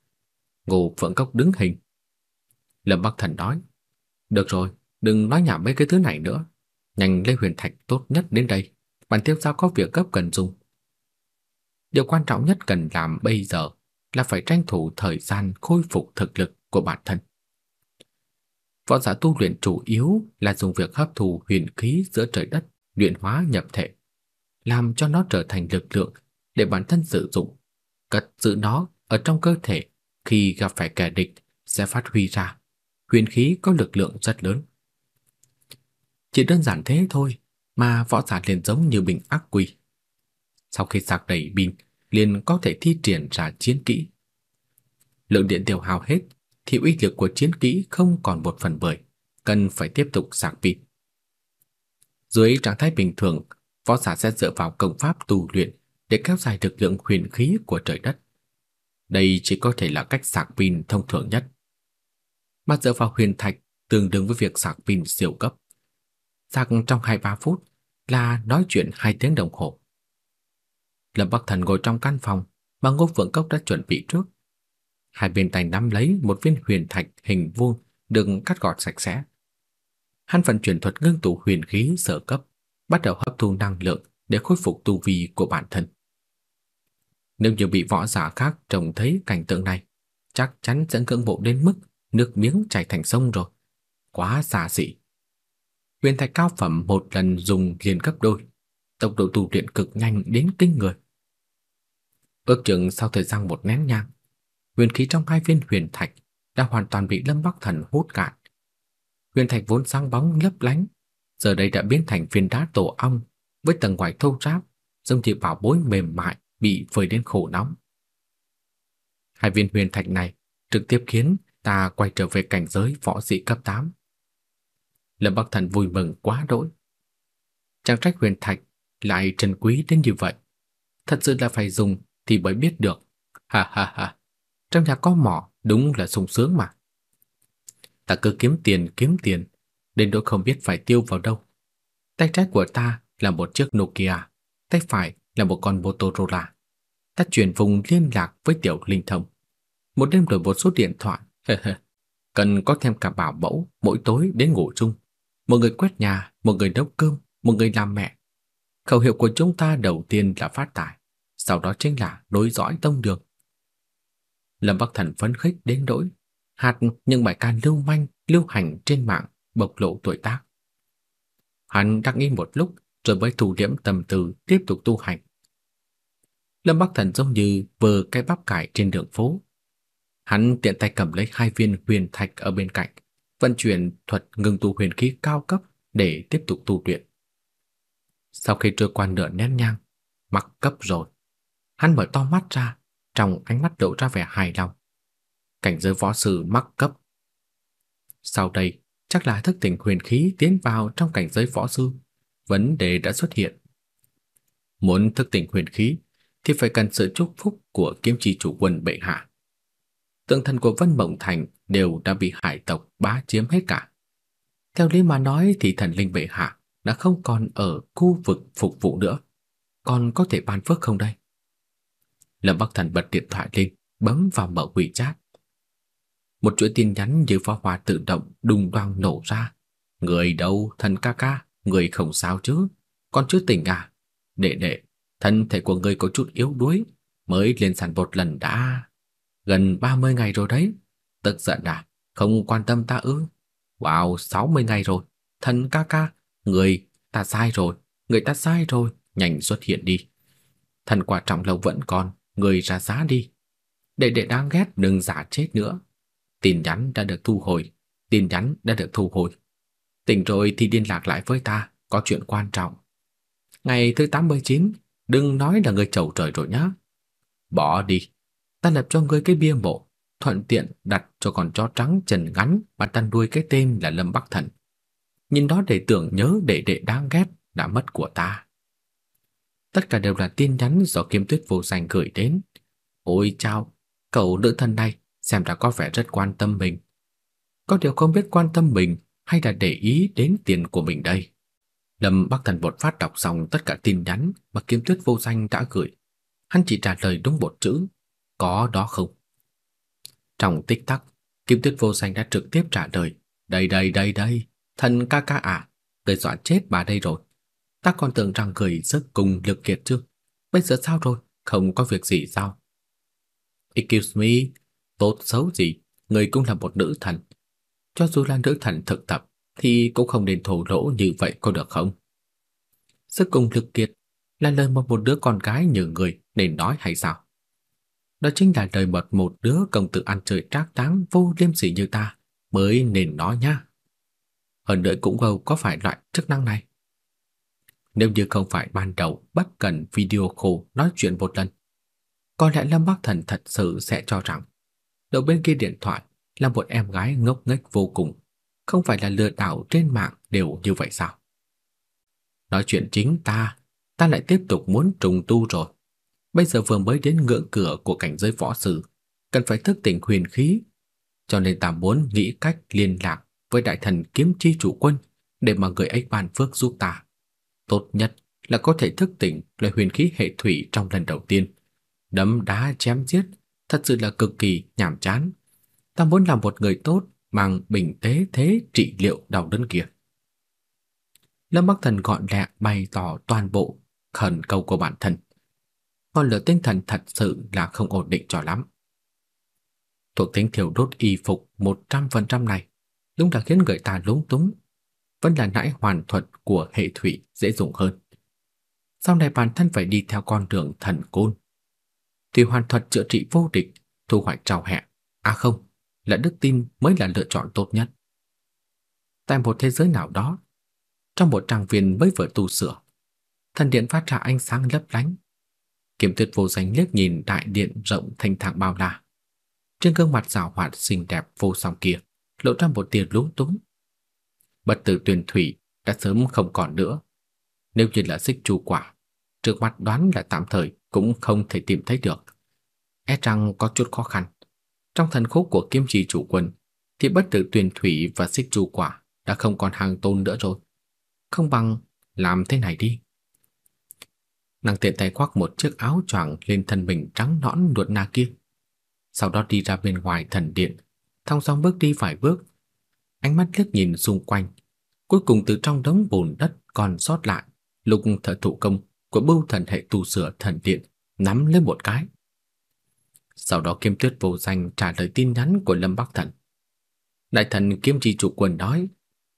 Ngô Phượng Cốc đứng hình. Lâm Bắc Thần nói, được rồi, đừng nói nhảm mấy cái thứ này nữa. Nhanh lấy huyền thạch tốt nhất đến đây, bản tiếp sao có việc cấp cần dùng. Điều quan trọng nhất cần làm bây giờ là phải tranh thủ thời gian khôi phục thực lực của bản thân. Võ giả tu luyện chủ yếu là dùng việc hấp thụ huyền khí giữa trời đất, luyện hóa nhập thể, làm cho nó trở thành lực lượng để bản thân sử dụng, cất giữ nó ở trong cơ thể khi gặp phải kẻ địch sẽ phát huy ra. Huyền khí có lực lượng rất lớn. Chỉ đơn giản thế thôi mà võ giả liền giống như bình ác quỷ. Sau khi sạc đầy pin, liền có thể thi triển ra chiến kỹ. Lượng điện tiêu hao hết thì uy lực của chiến kỹ không còn một phần mười, cần phải tiếp tục sạc pin. Dưới trạng thái bình thường, võ giả sẽ dựa vào công pháp tu luyện để kéo dài lực lượng huyền khí của trời đất. đây chỉ có thể là cách sạc pin thông thường nhất. Mà dựa vào huyền thạch tương đương với việc sạc pin siêu cấp. Sạc trong 2-3 phút là nói chuyện 2 tiếng đồng hồ. Lâm Bắc Thần ngồi trong căn phòng mà Ngô Phượng Cốc đã chuẩn bị trước. Hai bên tay nắm lấy một viên huyền thạch hình vuông đừng cắt gọt sạch sẽ. Hắn vận chuyển thuật ngưng tụ huyền khí sở cấp, bắt đầu hấp thu năng lượng để khôi phục tu vi của bản thân. Nếu như bị võ giả khác trông thấy cảnh tượng này, chắc chắn sẽ cưỡng bộ đến mức nước miếng chảy thành sông rồi. Quá xa xỉ. Huyền thạch cao phẩm một lần dùng liền cấp đôi, tốc độ tu luyện cực nhanh đến kinh người. Ước chừng sau thời gian một nén nhang, huyền khí trong hai viên huyền thạch đã hoàn toàn bị Lâm Bắc Thần hút cạn. Huyền thạch vốn sáng bóng lấp lánh, giờ đây đã biến thành viên đá tổ ong với tầng ngoài thô ráp, giống như bảo bối mềm mại bị phơi đến khổ nóng. Hai viên huyền thạch này trực tiếp khiến ta quay trở về cảnh giới võ sĩ cấp 8. Lâm Bắc Thần vui mừng quá đỗi. Chẳng trách huyền thạch lại trân quý đến như vậy. Thật sự là phải dùng thì mới biết được. Ha ha ha. Trong nhà có mỏ đúng là sung sướng mà. Ta cứ kiếm tiền kiếm tiền, đến nỗi không biết phải tiêu vào đâu. Tay trái của ta là một chiếc Nokia, tay phải là một con Motorola. Ta chuyển vùng liên lạc với tiểu linh thông. Một đêm đổi một số điện thoại. Cần có thêm cả bảo mẫu mỗi tối đến ngủ chung. Một người quét nhà, một người nấu cơm, một người làm mẹ. Khẩu hiệu của chúng ta đầu tiên là phát tài, sau đó chính là nối dõi tông đường. Lâm Bắc Thần phấn khích đến nỗi hạt những bài ca lưu manh lưu hành trên mạng bộc lộ tuổi tác. Hắn đắc nghĩ một lúc rồi mới thủ điểm tầm tư tiếp tục tu hành. Lâm Bắc Thần giống như vờ cái bắp cải trên đường phố. Hắn tiện tay cầm lấy hai viên huyền thạch ở bên cạnh, vận chuyển thuật ngưng tu huyền khí cao cấp để tiếp tục tu luyện. Sau khi trôi qua nửa nén nhang, mặc cấp rồi, hắn mở to mắt ra, trong ánh mắt lộ ra vẻ hài lòng. Cảnh giới võ sư mắc cấp. Sau đây, chắc là thức tỉnh huyền khí tiến vào trong cảnh giới võ sư, vấn đề đã xuất hiện. Muốn thức tỉnh huyền khí thì phải cần sự chúc phúc của kiếm trì chủ quân bệ hạ. Tượng thần của Vân Mộng Thành đều đã bị hải tộc bá chiếm hết cả. Theo lý mà nói thì thần linh bệ hạ đã không còn ở khu vực phục vụ nữa. Còn có thể ban phước không đây? Lâm Bắc Thần bật điện thoại lên, bấm vào mở quỷ chat. Một chuỗi tin nhắn như pháo hoa tự động đùng đoang nổ ra. Người đâu, thần ca ca, người không sao chứ? Con chưa tỉnh à? Đệ đệ, thân thể của người có chút yếu đuối, mới lên sàn bột lần đã. Gần 30 ngày rồi đấy. Tức giận à? Không quan tâm ta ư? Wow, 60 ngày rồi. Thần ca ca, người, ta sai rồi, người ta sai rồi, nhanh xuất hiện đi. Thần quả trọng lâu vẫn còn, người ra giá đi. Đệ đệ đang ghét đừng giả chết nữa. Tin nhắn đã được thu hồi, tin nhắn đã được thu hồi. Tỉnh rồi thì liên lạc lại với ta, có chuyện quan trọng. Ngày thứ 89, đừng nói là người chầu trời rồi nhá. Bỏ đi, ta lập cho ngươi cái bia mộ, thuận tiện đặt cho con chó trắng trần ngắn mà ta đuôi cái tên là Lâm Bắc Thần. Nhìn đó để tưởng nhớ đệ đệ đáng ghét đã mất của ta. Tất cả đều là tin nhắn do Kiếm Tuyết vô danh gửi đến. Ôi chao, cậu nữ thân này xem ra có vẻ rất quan tâm mình. Có điều không biết quan tâm mình hay là để ý đến tiền của mình đây. Lâm Bắc Thần bột phát đọc xong tất cả tin nhắn mà Kiếm Tuyết vô danh đã gửi. Hắn chỉ trả lời đúng một chữ, có đó không. Trong tích tắc, Kim Tuyết vô danh đã trực tiếp trả lời, đây đây đây đây, thần ca ca à, người dọa chết bà đây rồi. Ta còn tưởng rằng người sức cùng lực kiệt chứ. Bây giờ sao rồi? Không có việc gì sao? Excuse me, tốt xấu gì, người cũng là một nữ thần. Cho dù là nữ thần thực tập, thì cũng không nên thổ lỗ như vậy có được không? Sức cùng lực kiệt là lời mà một đứa con gái như người nên nói hay sao? Đó chính là đời bật một đứa công tử ăn chơi trác táng vô liêm sỉ như ta mới nên nói nha. Hơn nữa cũng đâu có phải loại chức năng này. Nếu như không phải ban đầu bất cần video khổ nói chuyện một lần, có lẽ Lâm Bắc Thần thật sự sẽ cho rằng đầu bên kia điện thoại là một em gái ngốc nghếch vô cùng, không phải là lừa đảo trên mạng đều như vậy sao? Nói chuyện chính ta, ta lại tiếp tục muốn trùng tu rồi. Bây giờ vừa mới đến ngưỡng cửa của cảnh giới võ sư, cần phải thức tỉnh huyền khí, cho nên ta muốn nghĩ cách liên lạc với đại thần kiếm chi chủ quân để mà người ấy ban phước giúp ta. Tốt nhất là có thể thức tỉnh loại huyền khí hệ thủy trong lần đầu tiên. Đấm đá chém giết, thật sự là cực kỳ nhàm chán. Ta muốn làm một người tốt, mang bình tế thế trị liệu đau đớn kia. Lâm Bắc Thần gọn lẹ bày tỏ toàn bộ khẩn cầu của bản thân con lửa tinh thần thật sự là không ổn định cho lắm. Thuộc tính thiểu đốt y phục 100% này đúng là khiến người ta lúng túng. Vẫn là nãi hoàn thuật của hệ thủy dễ dùng hơn. Sau này bản thân phải đi theo con đường thần côn. tùy hoàn thuật chữa trị vô địch, thu hoạch trào hẹ. À không, là đức tin mới là lựa chọn tốt nhất. Tại một thế giới nào đó, trong một trang viên mới vừa tu sửa, thần điện phát ra ánh sáng lấp lánh. Kiếm tuyệt vô danh liếc nhìn đại điện rộng thanh thang bao la. Trên gương mặt giàu hoạt xinh đẹp vô song kia, lộ ra một tia lúng túng. Bất tử tuyển thủy đã sớm không còn nữa. Nếu như là xích chu quả, trước mắt đoán là tạm thời cũng không thể tìm thấy được. E rằng có chút khó khăn. Trong thần khúc của kiếm trì chủ quân, thì bất tử tuyển thủy và xích chu quả đã không còn hàng tôn nữa rồi. Không bằng làm thế này đi. Nàng tiện tay khoác một chiếc áo choàng lên thân mình trắng nõn nuột na kia. Sau đó đi ra bên ngoài thần điện, thong dong bước đi vài bước. Ánh mắt liếc nhìn xung quanh, cuối cùng từ trong đống bùn đất còn sót lại, lục thợ thủ công của bưu thần hệ tu sửa thần điện nắm lên một cái. Sau đó Kiếm Tuyết vô danh trả lời tin nhắn của Lâm Bắc Thần. Đại thần Kiếm Chi chủ quân nói,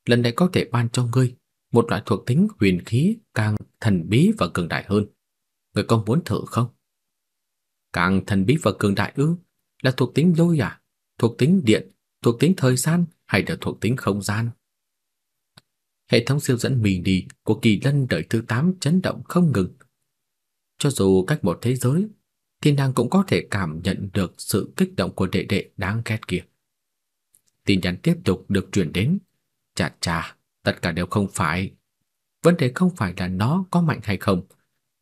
lần này có thể ban cho ngươi một loại thuộc tính huyền khí càng thần bí và cường đại hơn. người có muốn thử không? Càng thần bí và cường đại ư? Là thuộc tính lôi à? Thuộc tính điện, thuộc tính thời gian hay là thuộc tính không gian? Hệ thống siêu dẫn mini của kỳ lân đời thứ 8 chấn động không ngừng. Cho dù cách một thế giới, thì nàng cũng có thể cảm nhận được sự kích động của đệ đệ đáng ghét kia. Tin nhắn tiếp tục được truyền đến. Chà chà, tất cả đều không phải. Vấn đề không phải là nó có mạnh hay không,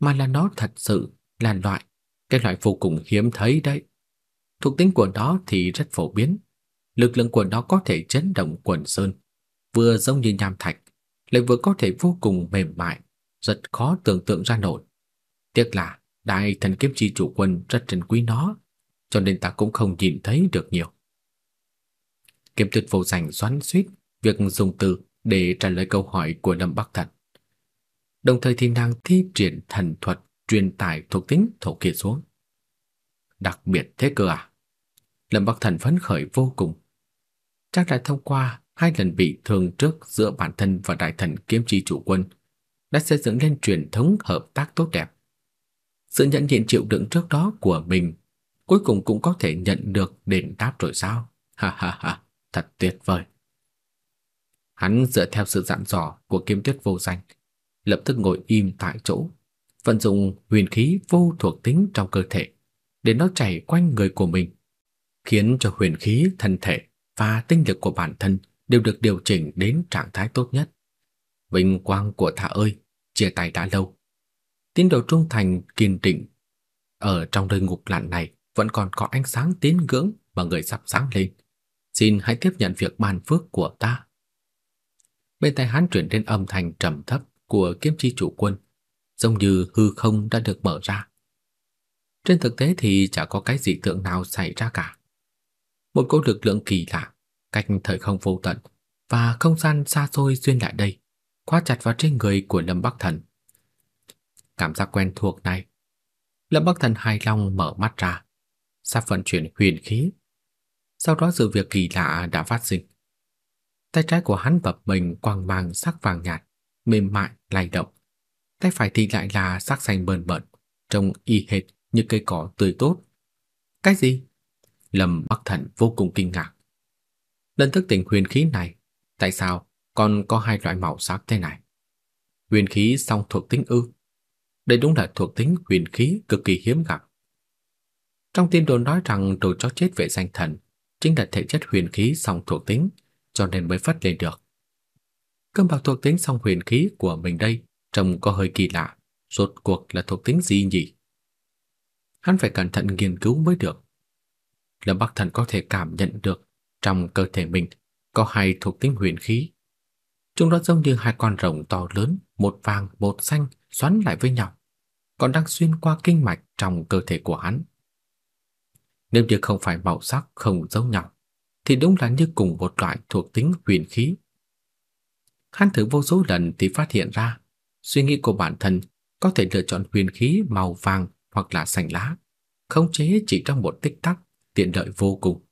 mà là nó thật sự là loại, cái loại vô cùng hiếm thấy đấy. Thuộc tính của nó thì rất phổ biến. Lực lượng của nó có thể chấn động quần sơn, vừa giống như nham thạch, lại vừa có thể vô cùng mềm mại, rất khó tưởng tượng ra nổi. Tiếc là đại thần kiếp chi chủ quân rất trân quý nó, cho nên ta cũng không nhìn thấy được nhiều. Kiếm tuyệt vô danh xoắn suýt việc dùng từ để trả lời câu hỏi của Lâm Bắc Thần. Đồng thời thì nàng thi triển thần thuật truyền tải thuộc tính thổ kia xuống. Đặc biệt thế cơ à? Lâm Bắc Thần phấn khởi vô cùng. Chắc là thông qua hai lần bị thương trước giữa bản thân và đại thần kiếm chi chủ quân đã xây dựng lên truyền thống hợp tác tốt đẹp. Sự nhận diện chịu đựng trước đó của mình cuối cùng cũng có thể nhận được đền đáp rồi sao? Ha ha ha, thật tuyệt vời. Hắn dựa theo sự dặn dò của kiếm tuyết vô danh, lập tức ngồi im tại chỗ, vận dụng huyền khí vô thuộc tính trong cơ thể để nó chảy quanh người của mình, khiến cho huyền khí thân thể và tinh lực của bản thân đều được điều chỉnh đến trạng thái tốt nhất. Vinh quang của thả ơi, chia tay đã lâu. Tín đồ trung thành kiên định ở trong nơi ngục lặn này vẫn còn có ánh sáng tín ngưỡng mà người sắp sáng lên. Xin hãy tiếp nhận việc ban phước của ta. Bên tai hắn truyền đến âm thanh trầm thấp của kiếm chi chủ quân, giống như hư không đã được mở ra. Trên thực tế thì chả có cái dị tượng nào xảy ra cả. Một cỗ lực lượng kỳ lạ, cách thời không vô tận và không gian xa xôi xuyên lại đây, khóa chặt vào trên người của Lâm Bắc Thần. Cảm giác quen thuộc này, Lâm Bắc Thần hài lòng mở mắt ra, sắp vận chuyển huyền khí. Sau đó sự việc kỳ lạ đã phát sinh. Tay trái của hắn bập mình quang mang sắc vàng nhạt, mềm mại, lay động. Tay phải thì lại là sắc xanh bờn bợn, trông y hệt như cây cỏ tươi tốt. Cái gì? Lâm Bắc Thần vô cùng kinh ngạc. Lần thức tỉnh huyền khí này, tại sao còn có hai loại màu sắc thế này? Huyền khí song thuộc tính ư? Đây đúng là thuộc tính huyền khí cực kỳ hiếm gặp. Trong tin đồn nói rằng đồ chó chết vệ danh thần chính là thể chất huyền khí song thuộc tính, cho nên mới phát lên được. Cơm bạc thuộc tính song huyền khí của mình đây trông có hơi kỳ lạ, rốt cuộc là thuộc tính gì nhỉ? Hắn phải cẩn thận nghiên cứu mới được. Lâm Bắc Thần có thể cảm nhận được trong cơ thể mình có hai thuộc tính huyền khí. Chúng nó giống như hai con rồng to lớn, một vàng một xanh xoắn lại với nhau, còn đang xuyên qua kinh mạch trong cơ thể của hắn. Nếu như không phải màu sắc không giống nhau, thì đúng là như cùng một loại thuộc tính huyền khí. Hắn thử vô số lần thì phát hiện ra, suy nghĩ của bản thân có thể lựa chọn huyền khí màu vàng hoặc là xanh lá, khống chế chỉ trong một tích tắc, tiện lợi vô cùng.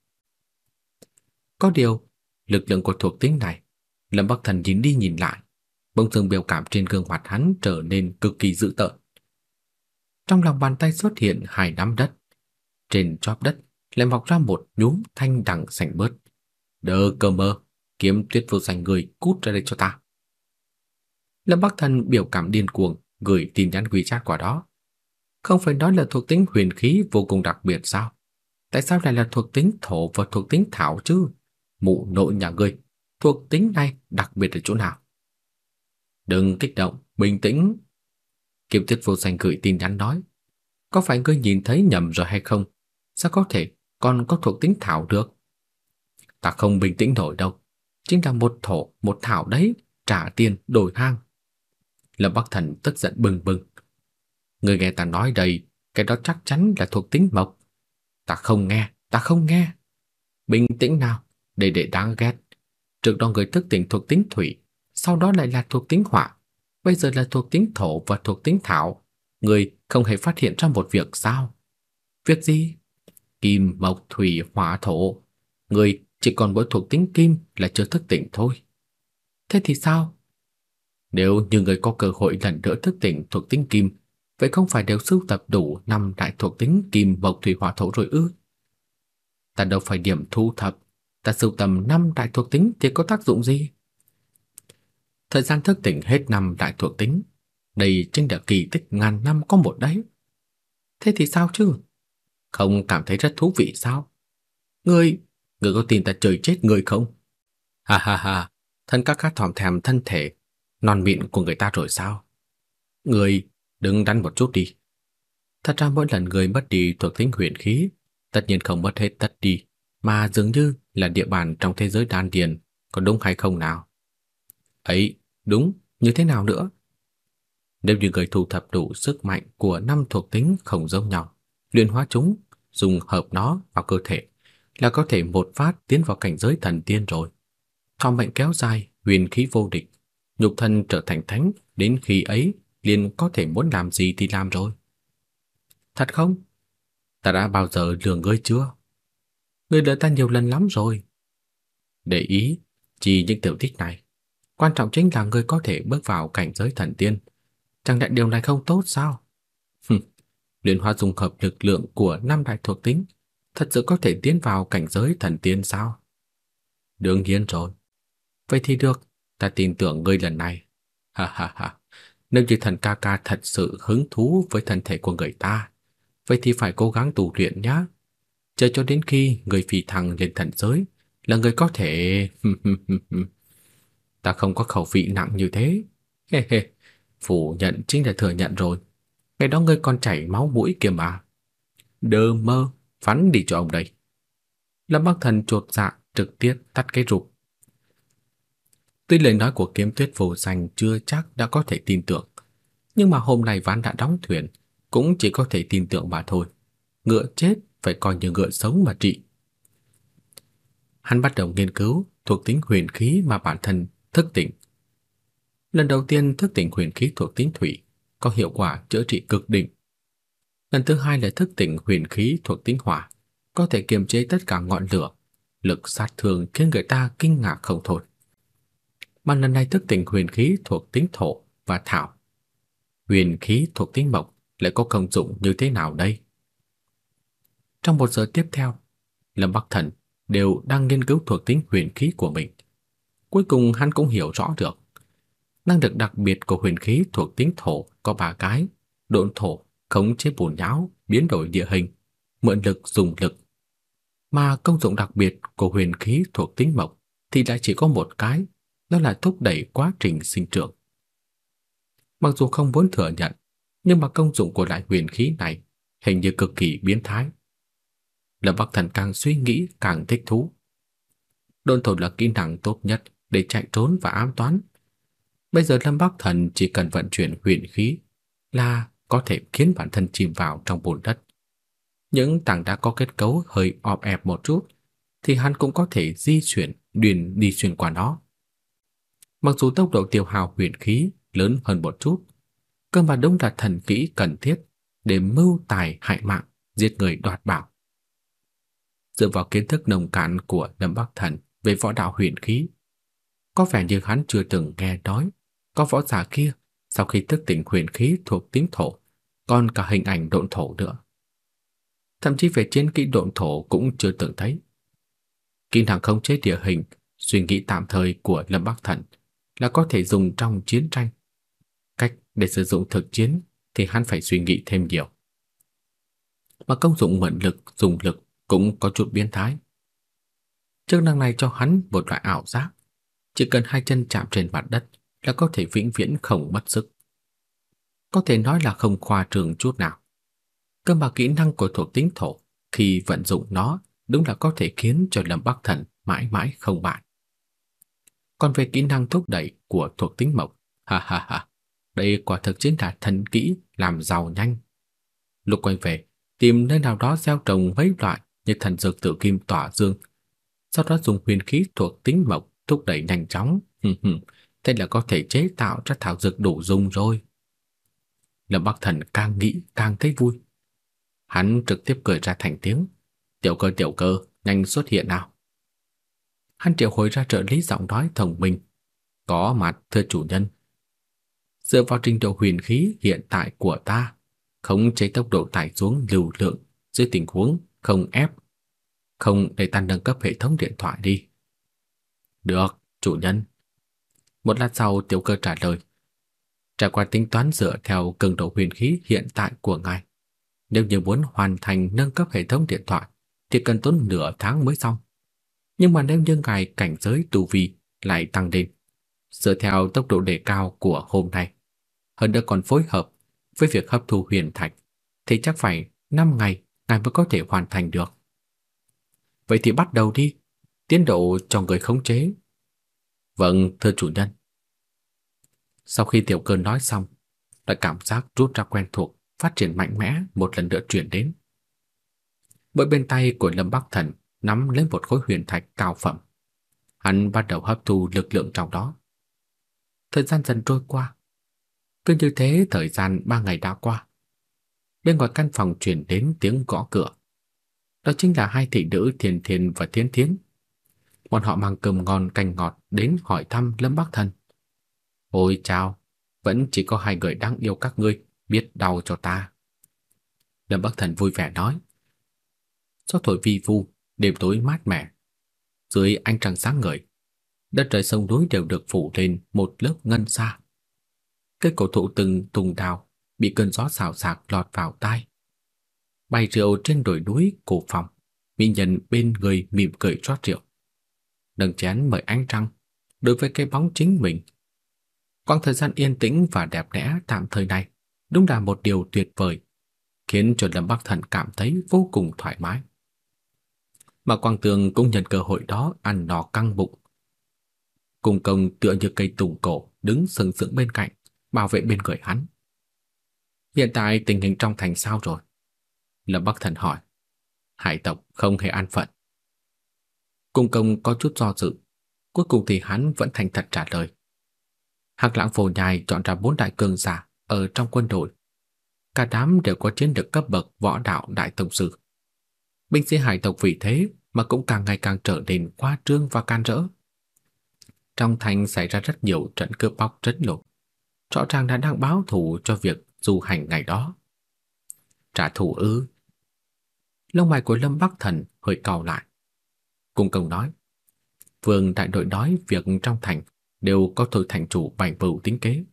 Có điều, lực lượng của thuộc tính này, Lâm Bắc Thần nhìn đi nhìn lại, bỗng dưng biểu cảm trên gương mặt hắn trở nên cực kỳ dữ tợn. Trong lòng bàn tay xuất hiện hai nắm đất, trên chóp đất lại mọc ra một nhúm thanh đằng sành bớt. Đơ cơ mơ, kiếm tuyết vô danh người cút ra đây cho ta. Lâm Bắc Thần biểu cảm điên cuồng, gửi tin nhắn quý chat qua đó. Không phải nói là thuộc tính huyền khí vô cùng đặc biệt sao? Tại sao lại là thuộc tính thổ và thuộc tính thảo chứ? Mụ nội nhà ngươi, thuộc tính này đặc biệt ở chỗ nào? Đừng kích động, bình tĩnh. Kiếm tuyết vô danh gửi tin nhắn nói. Có phải ngươi nhìn thấy nhầm rồi hay không? Sao có thể còn có thuộc tính thảo được? Ta không bình tĩnh nổi đâu. Chính là một thổ, một thảo đấy, trả tiền đổi hang. Lâm Bắc Thần tức giận bừng bừng. Người nghe ta nói đây, cái đó chắc chắn là thuộc tính mộc. Ta không nghe, ta không nghe. Bình tĩnh nào, để để đáng ghét. Trước đó người thức tỉnh thuộc tính thủy, sau đó lại là thuộc tính hỏa, bây giờ là thuộc tính thổ và thuộc tính thảo. Người không hề phát hiện ra một việc sao? Việc gì? Kim, mộc, thủy, hỏa, thổ. Người chỉ còn mỗi thuộc tính kim là chưa thức tỉnh thôi. Thế thì sao? Nếu như người có cơ hội lần nữa thức tỉnh thuộc tính kim, vậy không phải đều sưu tập đủ năm đại thuộc tính kim, mộc, thủy, hỏa, thổ rồi ư? Ta đâu phải điểm thu thập, ta sưu tầm năm đại thuộc tính thì có tác dụng gì? Thời gian thức tỉnh hết năm đại thuộc tính, đây chính là kỳ tích ngàn năm có một đấy. Thế thì sao chứ? Không cảm thấy rất thú vị sao? Ngươi, ngươi có tin ta trời chết ngươi không? Ha ha ha, thân các khát thòm thèm thân thể, non mịn của người ta rồi sao? Ngươi, đừng đánh một chút đi. Thật ra mỗi lần người mất đi thuộc tính huyền khí, tất nhiên không mất hết tất đi, mà dường như là địa bàn trong thế giới đan điền, có đúng hay không nào? Ấy, đúng, như thế nào nữa? Nếu như người thu thập đủ sức mạnh của năm thuộc tính không giống nhau, luyện hóa chúng, dùng hợp nó vào cơ thể, là có thể một phát tiến vào cảnh giới thần tiên rồi. Thọ mệnh kéo dài, huyền khí vô địch, nhục thân trở thành thánh, đến khi ấy liền có thể muốn làm gì thì làm rồi. Thật không? Ta đã bao giờ lừa ngươi chưa? Ngươi lừa ta nhiều lần lắm rồi. Để ý, chỉ những tiểu tích này. Quan trọng chính là ngươi có thể bước vào cảnh giới thần tiên. Chẳng lẽ điều này không tốt sao? Liên hóa dung hợp lực lượng của năm đại thuộc tính, thật sự có thể tiến vào cảnh giới thần tiên sao? Đương nhiên rồi. Vậy thì được, ta tin tưởng ngươi lần này. Ha ha ha. Nếu như thần ca ca thật sự hứng thú với thân thể của người ta, vậy thì phải cố gắng tu luyện nhé. Chờ cho đến khi người phi thăng lên thần giới là người có thể... ta không có khẩu vị nặng như thế. He he, phủ nhận chính là thừa nhận rồi. Ngày đó ngươi còn chảy máu mũi kìa mà. Đơ mơ, phắn đi cho ông đây. Lâm Bắc Thần chột dạ trực tiếp tắt cái rụp. Tuy lời nói của kiếm tuyết phù danh chưa chắc đã có thể tin tưởng, nhưng mà hôm nay ván đã đóng thuyền, cũng chỉ có thể tin tưởng mà thôi. Ngựa chết phải coi như ngựa sống mà trị. Hắn bắt đầu nghiên cứu thuộc tính huyền khí mà bản thân thức tỉnh. Lần đầu tiên thức tỉnh huyền khí thuộc tính thủy, có hiệu quả chữa trị cực đỉnh. Lần thứ hai là thức tỉnh huyền khí thuộc tính hỏa, có thể kiềm chế tất cả ngọn lửa, lực sát thương khiến người ta kinh ngạc không thôi. Mà lần này thức tỉnh huyền khí thuộc tính thổ và thảo. Huyền khí thuộc tính mộc lại có công dụng như thế nào đây? Trong một giờ tiếp theo, Lâm Bắc Thần đều đang nghiên cứu thuộc tính huyền khí của mình. Cuối cùng hắn cũng hiểu rõ được Năng lực đặc biệt của huyền khí thuộc tính thổ có ba cái: độn thổ, khống chế bùn nhão, biến đổi địa hình, mượn lực dùng lực. Mà công dụng đặc biệt của huyền khí thuộc tính mộc thì lại chỉ có một cái, đó là thúc đẩy quá trình sinh trưởng. Mặc dù không muốn thừa nhận, nhưng mà công dụng của loại huyền khí này hình như cực kỳ biến thái. Lâm Bắc Thần càng suy nghĩ càng thích thú. Độn thổ là kỹ năng tốt nhất để chạy trốn và ám toán. Bây giờ Lâm Bắc Thần chỉ cần vận chuyển huyền khí là có thể khiến bản thân chìm vào trong bùn đất. Những tảng đá có kết cấu hơi ọp ẹp một chút thì hắn cũng có thể di chuyển, điền đi xuyên qua nó. Mặc dù tốc độ tiêu hao huyền khí lớn hơn một chút, cơ mà đúng là thần kỹ cần thiết để mưu tài hại mạng, giết người đoạt bảo. Dựa vào kiến thức nồng cạn của Lâm Bắc Thần về võ đạo huyền khí, có vẻ như hắn chưa từng nghe nói có võ giả kia sau khi thức tỉnh huyền khí thuộc tính thổ, còn cả hình ảnh độn thổ nữa. Thậm chí về chiến kỹ độn thổ cũng chưa từng thấy. Kỹ năng khống chế địa hình, suy nghĩ tạm thời của Lâm Bắc Thần là có thể dùng trong chiến tranh. Cách để sử dụng thực chiến thì hắn phải suy nghĩ thêm nhiều. Mà công dụng mượn lực, dùng lực cũng có chút biến thái. Chức năng này cho hắn một loại ảo giác, chỉ cần hai chân chạm trên mặt đất là có thể vĩnh viễn không mất sức. Có thể nói là không khoa trương chút nào. Cơ mà kỹ năng của thuộc tính thổ khi vận dụng nó đúng là có thể khiến cho Lâm Bắc Thần mãi mãi không bại. Còn về kỹ năng thúc đẩy của thuộc tính mộc, ha ha ha, đây quả thực chính là thần kỹ làm giàu nhanh. Lục quay về, tìm nơi nào đó gieo trồng mấy loại như thần dược tự kim tỏa dương, sau đó dùng huyền khí thuộc tính mộc thúc đẩy nhanh chóng, thế là có thể chế tạo ra thảo dược đủ dùng rồi. Lâm Bắc Thần càng nghĩ càng thấy vui. Hắn trực tiếp cười ra thành tiếng, "Tiểu cơ tiểu cơ, nhanh xuất hiện nào." Hắn triệu hồi ra trợ lý giọng nói thông minh, "Có mặt thưa chủ nhân." Dựa vào trình độ huyền khí hiện tại của ta, khống chế tốc độ tải xuống lưu lượng dưới tình huống không ép, không để ta nâng cấp hệ thống điện thoại đi. Được, chủ nhân. Một lát sau tiểu cơ trả lời. Trải qua tính toán dựa theo cường độ huyền khí hiện tại của ngài. Nếu như muốn hoàn thành nâng cấp hệ thống điện thoại thì cần tốn nửa tháng mới xong. Nhưng mà nếu như ngài cảnh giới tu vi lại tăng lên, dựa theo tốc độ đề cao của hôm nay, hơn nữa còn phối hợp với việc hấp thu huyền thạch, thì chắc phải 5 ngày ngài mới có thể hoàn thành được. Vậy thì bắt đầu đi, tiến độ cho người khống chế. Vâng, thưa chủ nhân. Sau khi tiểu cơn nói xong, lại cảm giác rút ra quen thuộc, phát triển mạnh mẽ một lần nữa chuyển đến. Bởi bên tay của Lâm Bắc Thần nắm lấy một khối huyền thạch cao phẩm. Hắn bắt đầu hấp thu lực lượng trong đó. Thời gian dần trôi qua. Cứ như thế thời gian ba ngày đã qua. Bên ngoài căn phòng truyền đến tiếng gõ cửa. Đó chính là hai thị nữ Thiền Thiền và Thiến Thiến. Bọn họ mang cơm ngon canh ngọt đến hỏi thăm Lâm Bắc Thần. Ôi chào, vẫn chỉ có hai người đáng yêu các ngươi biết đau cho ta. Lâm Bắc Thần vui vẻ nói. Gió thổi vi vu, đêm tối mát mẻ. Dưới ánh trăng sáng ngời, đất trời sông núi đều được phủ lên một lớp ngân sa. Cây cổ thụ từng tùng đào bị cơn gió xào xạc lọt vào tai. Bay rượu trên đồi núi cổ phòng, mỹ nhân bên người mỉm cười rót rượu. Nâng chén mời ánh trăng, đối với cái bóng chính mình. Quãng thời gian yên tĩnh và đẹp đẽ tạm thời này đúng là một điều tuyệt vời, khiến cho Lâm Bắc Thần cảm thấy vô cùng thoải mái. Mà Quang Tường cũng nhân cơ hội đó ăn no căng bụng. Cùng công tựa như cây tùng cổ đứng sừng sững bên cạnh, bảo vệ bên người hắn. Hiện tại tình hình trong thành sao rồi? Lâm Bắc Thần hỏi. Hải tộc không hề an phận. Cung công có chút do dự, cuối cùng thì hắn vẫn thành thật trả lời. Hạc Lãng Phổ Nhai chọn ra bốn đại cường giả ở trong quân đội. Cả đám đều có chiến lược cấp bậc võ đạo đại tông sư. Binh sĩ hải tộc vì thế mà cũng càng ngày càng trở nên khoa trương và can rỡ. Trong thành xảy ra rất nhiều trận cướp bóc trấn lột. Rõ ràng đã đang báo thù cho việc du hành ngày đó. Trả thù ư? Lông mày của Lâm Bắc Thần hơi cau lại. Cung công nói, Vương đại đội nói việc trong thành đều có thôi thành chủ bành vụ tính kế,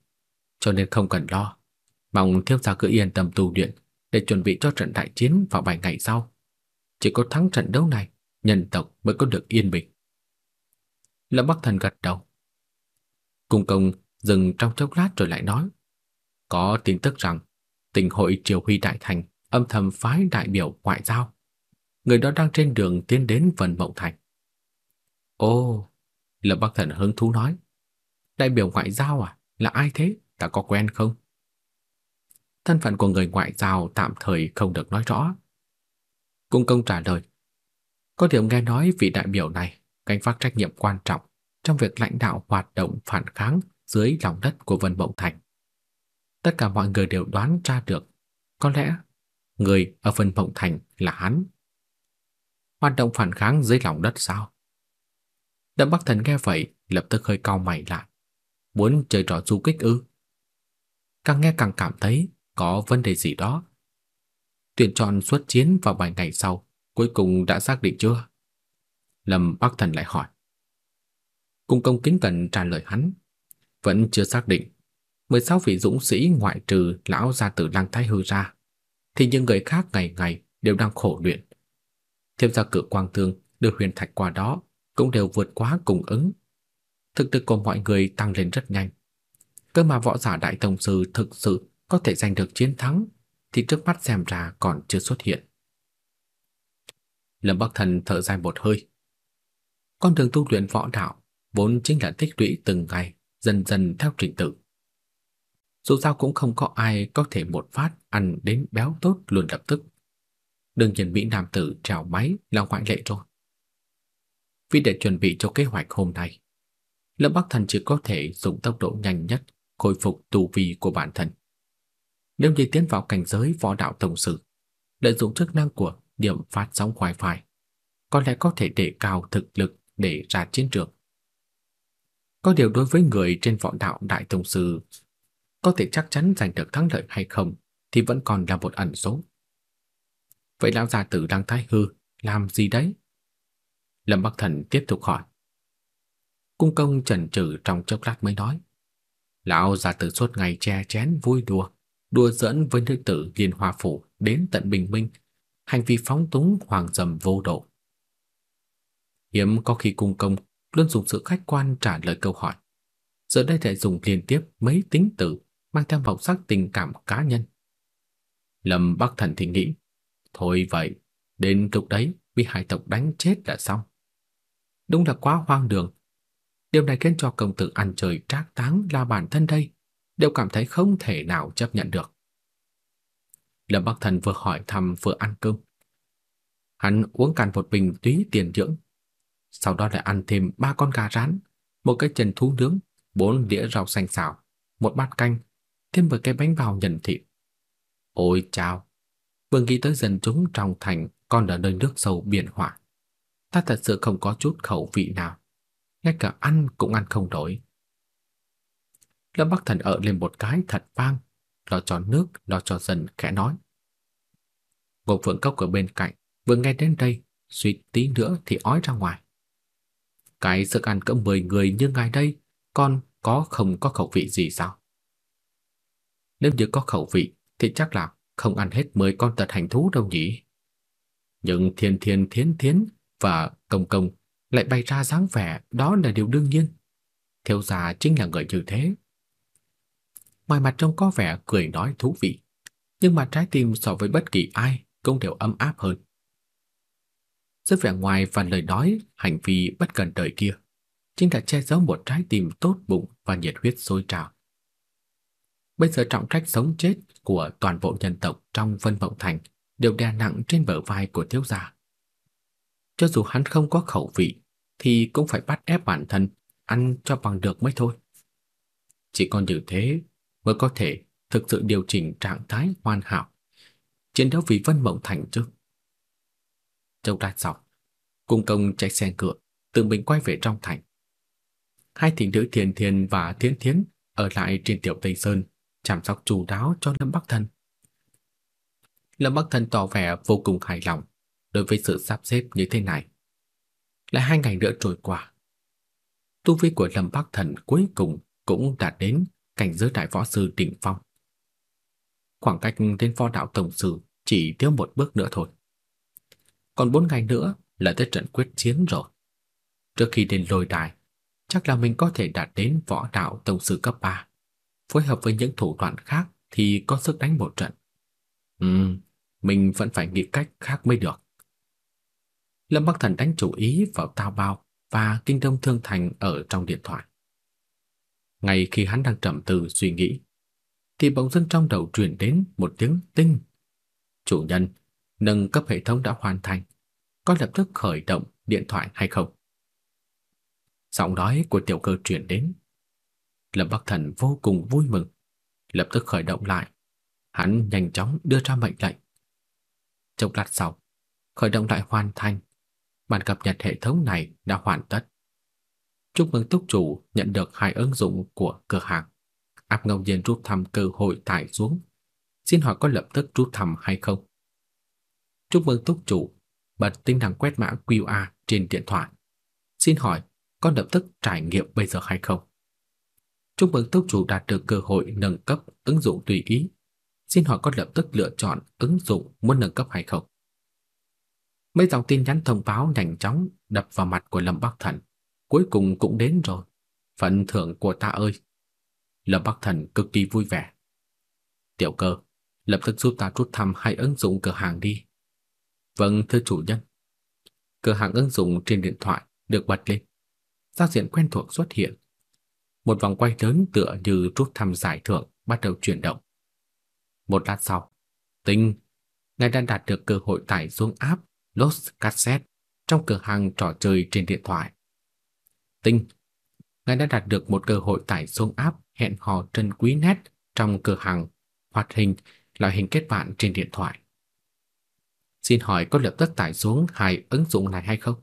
cho nên không cần lo. Mong thiếu gia cứ yên tâm tu luyện để chuẩn bị cho trận đại chiến vào vài ngày sau. Chỉ có thắng trận đấu này, nhân tộc mới có được yên bình. Lâm Bắc Thần gật đầu. Cung công dừng trong chốc lát rồi lại nói, có tin tức rằng tình hội triều huy đại thành âm thầm phái đại biểu ngoại giao người đó đang trên đường tiến đến Vân Mộng Thành. Ô, Lâm Bắc Thần hứng thú nói. Đại biểu ngoại giao à? Là ai thế? Ta có quen không? Thân phận của người ngoại giao tạm thời không được nói rõ. Cung công trả lời. Có điểm nghe nói vị đại biểu này gánh vác trách nhiệm quan trọng trong việc lãnh đạo hoạt động phản kháng dưới lòng đất của Vân Mộng Thành. Tất cả mọi người đều đoán ra được, có lẽ người ở Vân Mộng Thành là hắn. Hoạt động phản kháng dưới lòng đất sao? Đâm Bắc Thần nghe vậy, lập tức hơi cau mày lại. Muốn chơi trò du kích ư? Càng nghe càng cảm thấy có vấn đề gì đó. Tuyển chọn xuất chiến vào vài ngày sau, cuối cùng đã xác định chưa? Lâm Bắc Thần lại hỏi. Cung công kính cẩn trả lời hắn, vẫn chưa xác định. 16 vị dũng sĩ ngoại trừ lão gia tử Lăng Thái Hư ra, thì những người khác ngày ngày đều đang khổ luyện. Thêm ra cự quang thương đưa huyền thạch qua đó cũng đều vượt quá cùng ứng. Thực lực của mọi người tăng lên rất nhanh. Cơ mà võ giả đại tổng sư thực sự có thể giành được chiến thắng thì trước mắt xem ra còn chưa xuất hiện. Lâm Bắc Thần thở dài một hơi. Con đường tu luyện võ đạo vốn chính là tích lũy từng ngày, dần dần theo trình tự. Dù sao cũng không có ai có thể một phát ăn đến béo tốt luôn lập tức. Đương nhiên Mỹ Nam tử trào máy là ngoại lệ rồi. Vì để chuẩn bị cho kế hoạch hôm nay, Lâm Bắc Thần chỉ có thể dùng tốc độ nhanh nhất khôi phục tu vi của bản thân. Nếu như tiến vào cảnh giới võ đạo tổng sự, lợi dụng chức năng của điểm phát sóng wifi, có lẽ có thể để cao thực lực để ra chiến trường. Có điều đối với người trên võ đạo đại tổng sư, có thể chắc chắn giành được thắng lợi hay không thì vẫn còn là một ẩn số. Vậy lão gia tử đang thái hư làm gì đấy? Lâm Bắc Thần tiếp tục hỏi. Cung công chần chừ trong chốc lát mới nói. Lão gia tử suốt ngày che chén vui đùa, đùa dẫn với nữ tử Liên Hoa Phủ đến tận bình minh, hành vi phóng túng hoàng dầm vô độ. Hiếm có khi cung công luôn dùng sự khách quan trả lời câu hỏi. Giờ đây lại dùng liên tiếp mấy tính từ mang theo màu sắc tình cảm cá nhân. Lâm Bắc Thần thì nghĩ, thôi vậy, đến lúc đấy bị hải tộc đánh chết là xong. Đúng là quá hoang đường. Điều này khiến cho công tử ăn trời trác táng là bản thân đây đều cảm thấy không thể nào chấp nhận được. Lâm Bắc Thần vừa hỏi thăm vừa ăn cơm. Hắn uống cạn một bình túy tiền dưỡng, sau đó lại ăn thêm ba con gà rán, một cái chân thú nướng, bốn đĩa rau xanh xào, một bát canh, thêm một cái bánh bao nhận thịt. Ôi chao, vừa nghĩ tới dân chúng trong thành còn ở nơi nước sâu biển hỏa. Ta thật sự không có chút khẩu vị nào, ngay cả ăn cũng ăn không nổi. Lâm Bắc Thần ở lên một cái thật vang, lo cho nước, lo cho dần khẽ nói. Ngô Phượng Cốc ở bên cạnh, vừa nghe đến đây, suýt tí nữa thì ói ra ngoài. Cái sức ăn cỡ 10 người như ngài đây, con có không có khẩu vị gì sao? Nếu như có khẩu vị thì chắc là không ăn hết 10 con tật hành thú đâu nhỉ. Nhưng thiên thiên thiến thiến và công công lại bày ra dáng vẻ đó là điều đương nhiên. Thiếu gia chính là người như thế. Ngoài mặt trông có vẻ cười nói thú vị, nhưng mà trái tim so với bất kỳ ai cũng đều ấm áp hơn. Giữa vẻ ngoài và lời nói, hành vi bất cần đời kia, chính là che giấu một trái tim tốt bụng và nhiệt huyết sôi trào. Bây giờ trọng trách sống chết của toàn bộ nhân tộc trong Vân Mộng Thành đều đè nặng trên bờ vai của thiếu gia. Cho dù hắn không có khẩu vị thì cũng phải bắt ép bản thân ăn cho bằng được mới thôi. Chỉ còn như thế mới có thể thực sự điều chỉnh trạng thái hoàn hảo, chiến đấu vì Vân Mộng Thành chứ. châu lát sọc cung công chạy xe cửa tự mình quay về trong thành. Hai thị nữ Thiền Thiền và Thiến Thiến ở lại trên tiểu Tây Sơn, chăm sóc chu đáo cho Lâm Bắc Thần. Lâm Bắc Thần tỏ vẻ vô cùng hài lòng đối với sự sắp xếp như thế này. Lại hai ngày nữa trôi qua. Tu vi của Lâm Bắc Thần cuối cùng cũng đạt đến cảnh giới đại võ sư đỉnh phong. Khoảng cách đến võ đạo tổng sư chỉ thiếu một bước nữa thôi. Còn bốn ngày nữa là tới trận quyết chiến rồi. Trước khi đến lôi đài, chắc là mình có thể đạt đến võ đạo tổng sư cấp 3. Phối hợp với những thủ đoạn khác thì có sức đánh một trận. Ừ, mình vẫn phải nghĩ cách khác mới được. Lâm Bắc Thần đánh chủ ý vào Tao Bao và Kinh Đông Thương Thành ở trong điện thoại. Ngay khi hắn đang trầm tư suy nghĩ, thì bỗng dưng trong đầu truyền đến một tiếng tinh. Chủ nhân, nâng cấp hệ thống đã hoàn thành, có lập tức khởi động điện thoại hay không? Giọng nói của tiểu cơ truyền đến. Lâm Bắc Thần vô cùng vui mừng, lập tức khởi động lại. Hắn nhanh chóng đưa ra mệnh lệnh. trong lát sau, khởi động lại hoàn thành. Bản cập nhật hệ thống này đã hoàn tất. Chúc mừng túc chủ nhận được hai ứng dụng của cửa hàng. Áp ngẫu nhiên rút thăm cơ hội tải xuống. Xin hỏi có lập tức rút thăm hay không? Chúc mừng túc chủ bật tính năng quét mã QR trên điện thoại. Xin hỏi có lập tức trải nghiệm bây giờ hay không? Chúc mừng túc chủ đạt được cơ hội nâng cấp ứng dụng tùy ý. Xin hỏi có lập tức lựa chọn ứng dụng muốn nâng cấp hay không? Mấy dòng tin nhắn thông báo nhanh chóng đập vào mặt của Lâm Bắc Thần. Cuối cùng cũng đến rồi. Phần thưởng của ta ơi! Lâm Bắc Thần cực kỳ vui vẻ. Tiểu cơ, lập tức giúp ta rút thăm hai ứng dụng cửa hàng đi. Vâng, thưa chủ nhân. Cửa hàng ứng dụng trên điện thoại được bật lên. Giao diện quen thuộc xuất hiện. Một vòng quay lớn tựa như rút thăm giải thưởng bắt đầu chuyển động. Một lát sau, Tinh, ngài đã đạt được cơ hội tải xuống app Lost Cassette trong cửa hàng trò chơi trên điện thoại. Tinh, ngài đã đạt được một cơ hội tải xuống app hẹn hò trân quý nét trong cửa hàng hoạt hình loại hình kết bạn trên điện thoại. Xin hỏi có lập tức tải xuống hai ứng dụng này hay không?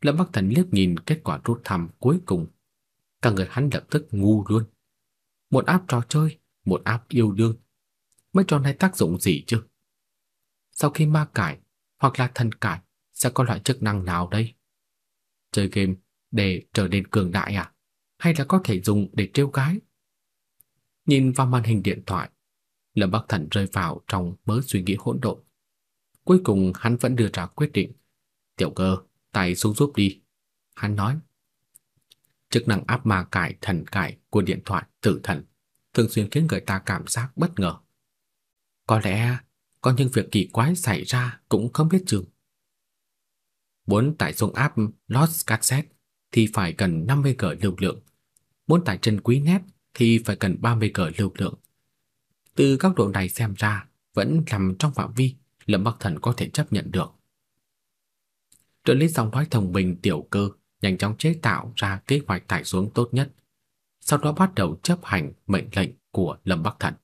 Lâm Bắc Thần liếc nhìn kết quả rút thăm cuối cùng, cả người hắn lập tức ngu luôn. Một app trò chơi, một app yêu đương, mấy trò này tác dụng gì chứ? Sau khi ma cải hoặc là thần cải sẽ có loại chức năng nào đây? Chơi game để trở nên cường đại à? Hay là có thể dùng để trêu gái? Nhìn vào màn hình điện thoại, Lâm Bắc Thần rơi vào trong mớ suy nghĩ hỗn độn. Cuối cùng hắn vẫn đưa ra quyết định. Tiểu cơ, tay xuống giúp đi. Hắn nói. Chức năng áp ma cải, thần cải của điện thoại tử thần thường xuyên khiến người ta cảm giác bất ngờ. Có lẽ có những việc kỳ quái xảy ra cũng không biết chừng. Muốn tải xuống app Lost Cassette thì phải cần 50G lưu lượng. Muốn tải chân quý nét thì phải cần 30G lưu lượng. Từ góc độ này xem ra vẫn nằm trong phạm vi Lâm Bắc Thần có thể chấp nhận được. Trợ lý giọng nói thông minh, tiểu cơ nhanh chóng chế tạo ra kế hoạch tải xuống tốt nhất, sau đó bắt đầu chấp hành mệnh lệnh của Lâm Bắc Thần.